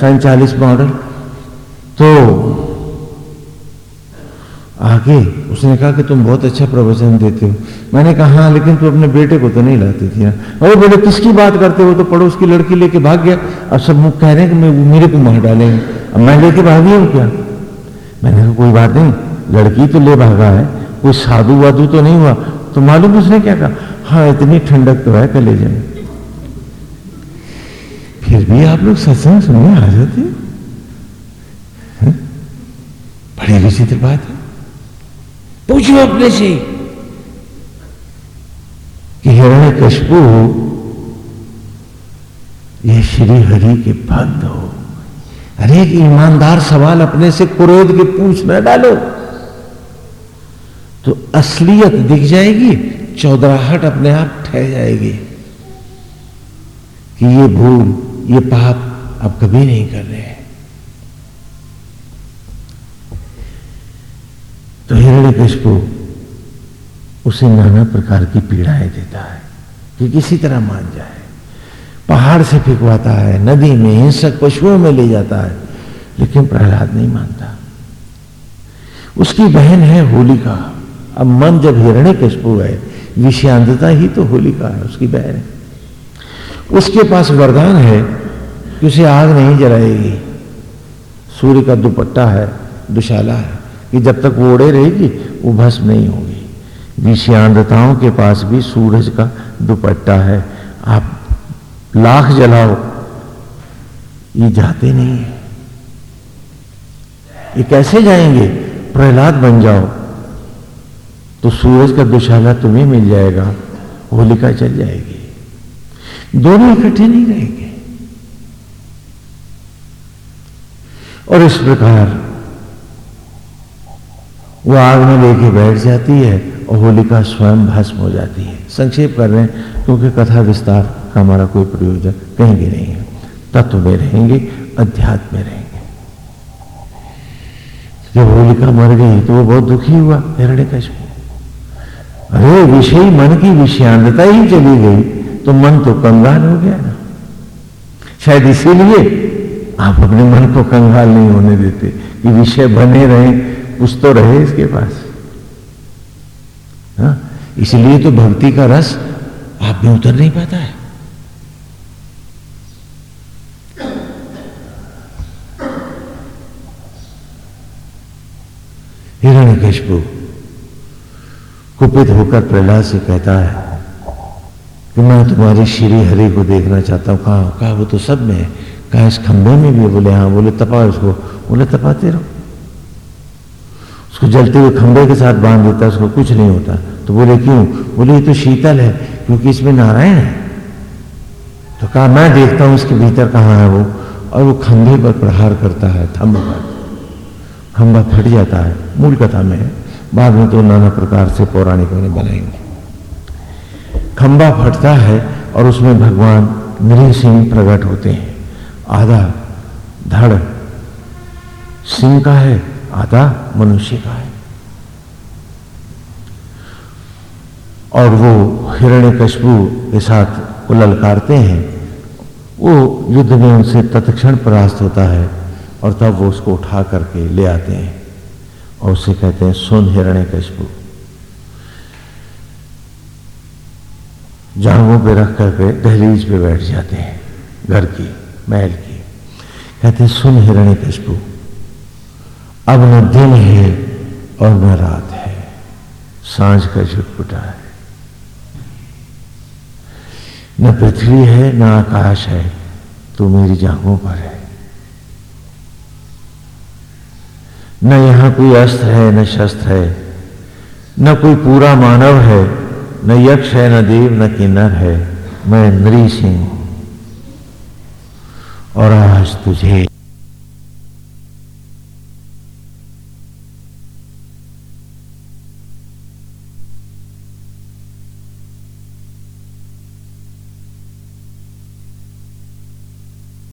सन चालीस मॉडल। तो आगे? उसने कहा कि तुम बहुत अच्छा प्रवचन देते हो। मैंने कहा हाँ लेकिन तू अपने बेटे को तो नहीं लाती थी ना अरे बोले किसकी बात करते हो? तो पड़ोस की लड़की लेके भाग गया। अब सब मुख कह रहे हैं कि मेरे को मार डालेंगे। अब मैं लेके भागी हूँ क्या? मैंने कहा, कोई बात नहीं, लड़की तो ले भागा है, कोई साधु वाधु तो नहीं हुआ। तो मालूम उसने क्या कहा? हाँ इतनी ठंडक तो है कलेजे में फिर भी आप लोग सत्संग सुनने आ जाते बड़ी विचित्र बात है। पूछो अपने से। कि हिरण्य कशपु ये श्री हरि के भक्त हो। अरे, एक ईमानदार सवाल अपने से कुरेद के पूछ न डालो। तो असलियत दिख जाएगी, चौधराहट अपने आप ठह जाएगी। कि ये भूल, ये पाप अब कभी नहीं कर रहे। हैं तो हिरण्य को उसे नाना प्रकार की पीड़ाएँ देता है कि किसी तरह मान जाए। पहाड़ से फेंकवाता है, नदी में हिंसक पशुओं में ले जाता है, लेकिन प्रहलाद नहीं मानता। उसकी बहन है होलिका। अब मन जब हिरण्य कशपु है, विषयांतता ही तो होलिका है, उसकी बहन है। उसके पास वरदान है कि उसे आग नहीं जलाएगी। सूर्य का दुपट्टा है, दुशाला है। कि जब तक वो ओढ़े रहेगी, वो भस्म नहीं होगी। विषयांतताओं के पास भी सूरज का दुपट्टा है। आप लाख जलाओ, ये जाते नहीं है। ये कैसे जाएँगे? प्रहलाद बन जाओ तो सूरज का दुशाला तुम्हें मिल जाएगा, होलिका चल जाएगी। दोनों इकट्ठे नहीं रहेंगे। और इस प्रकार वो आग में लेके बैठ जाती है और होलिका स्वयं भस्म हो जाती है। संक्षेप कर रहे हैं, क्योंकि कथा विस्तार का हमारा कोई प्रयोजन कहीं भी नहीं है। तत्व में रहेंगे, अध्यात्म में रहेंगे। जब होलिका मर गई तो वो बहुत दुखी हुआ, हिरण्य कश्मीर अरे, विषय मन की विषयांतता ही चली गई तो मन तो कंगाल हो गया ना। शायद इसीलिए आप अपने मन को कंगाल नहीं होने देते कि विषय बने रहे कुछ तो रहे इसके पास। हा? इसलिए तो भक्ति का रस आप में उतर नहीं पाता है। हिरण्य कशबू कुपित होकर प्रहलाद से कहता है कि मैं तुम्हारी श्री हरि को देखना चाहता हूँ। कहा कहा, वो तो सब में है। कहा, इस खंभे में भी बोले हाँ बोले तपा उसको बोले, तपाते रहो। उसको जलते हुए खंभे के साथ बाँध देता, उसको कुछ नहीं होता। तो बोले, क्यों? बोले, ये तो शीतल है, क्योंकि इसमें नारायण है। तो कहा, मैं देखता हूँ इसके भीतर कहाँ है वो। और वो खंभे पर प्रहार करता है थम्भ पर। खंभा फट जाता है, मूल कथा में बाद में तो नाना प्रकार से पौराणिकों ने बनाएँगे। खंबा फटता है और उसमें भगवान नृह सिंह प्रकट होते हैं। आधा धड़ सिंह का है आधा मनुष्य का है। और वो हिरण्य कशबू के साथ वो ललकारते हैं। वो युद्ध में उनसे तत्क्षण परास्त होता है और तब वो उसको उठा करके ले आते हैं और उसे कहते हैं, सुन हिरण्य कशबू जांगों पे रख करके दहलीज पे बैठ जाते हैं, घर की, महल की। कहते हैं, सुन हिरण्य कशबू अब न दिन है और न रात है। साँझ का झुटपुटा है। न पृथ्वी है, न आकाश है तो मेरी जांघों पर है। न यहाँ कोई अस्त्र है, न शस्त्र है, न कोई पूरा मानव है, न यक्ष है, न देव, न किन्नर है। मैं नरी सिंह हूँ और आज तुझे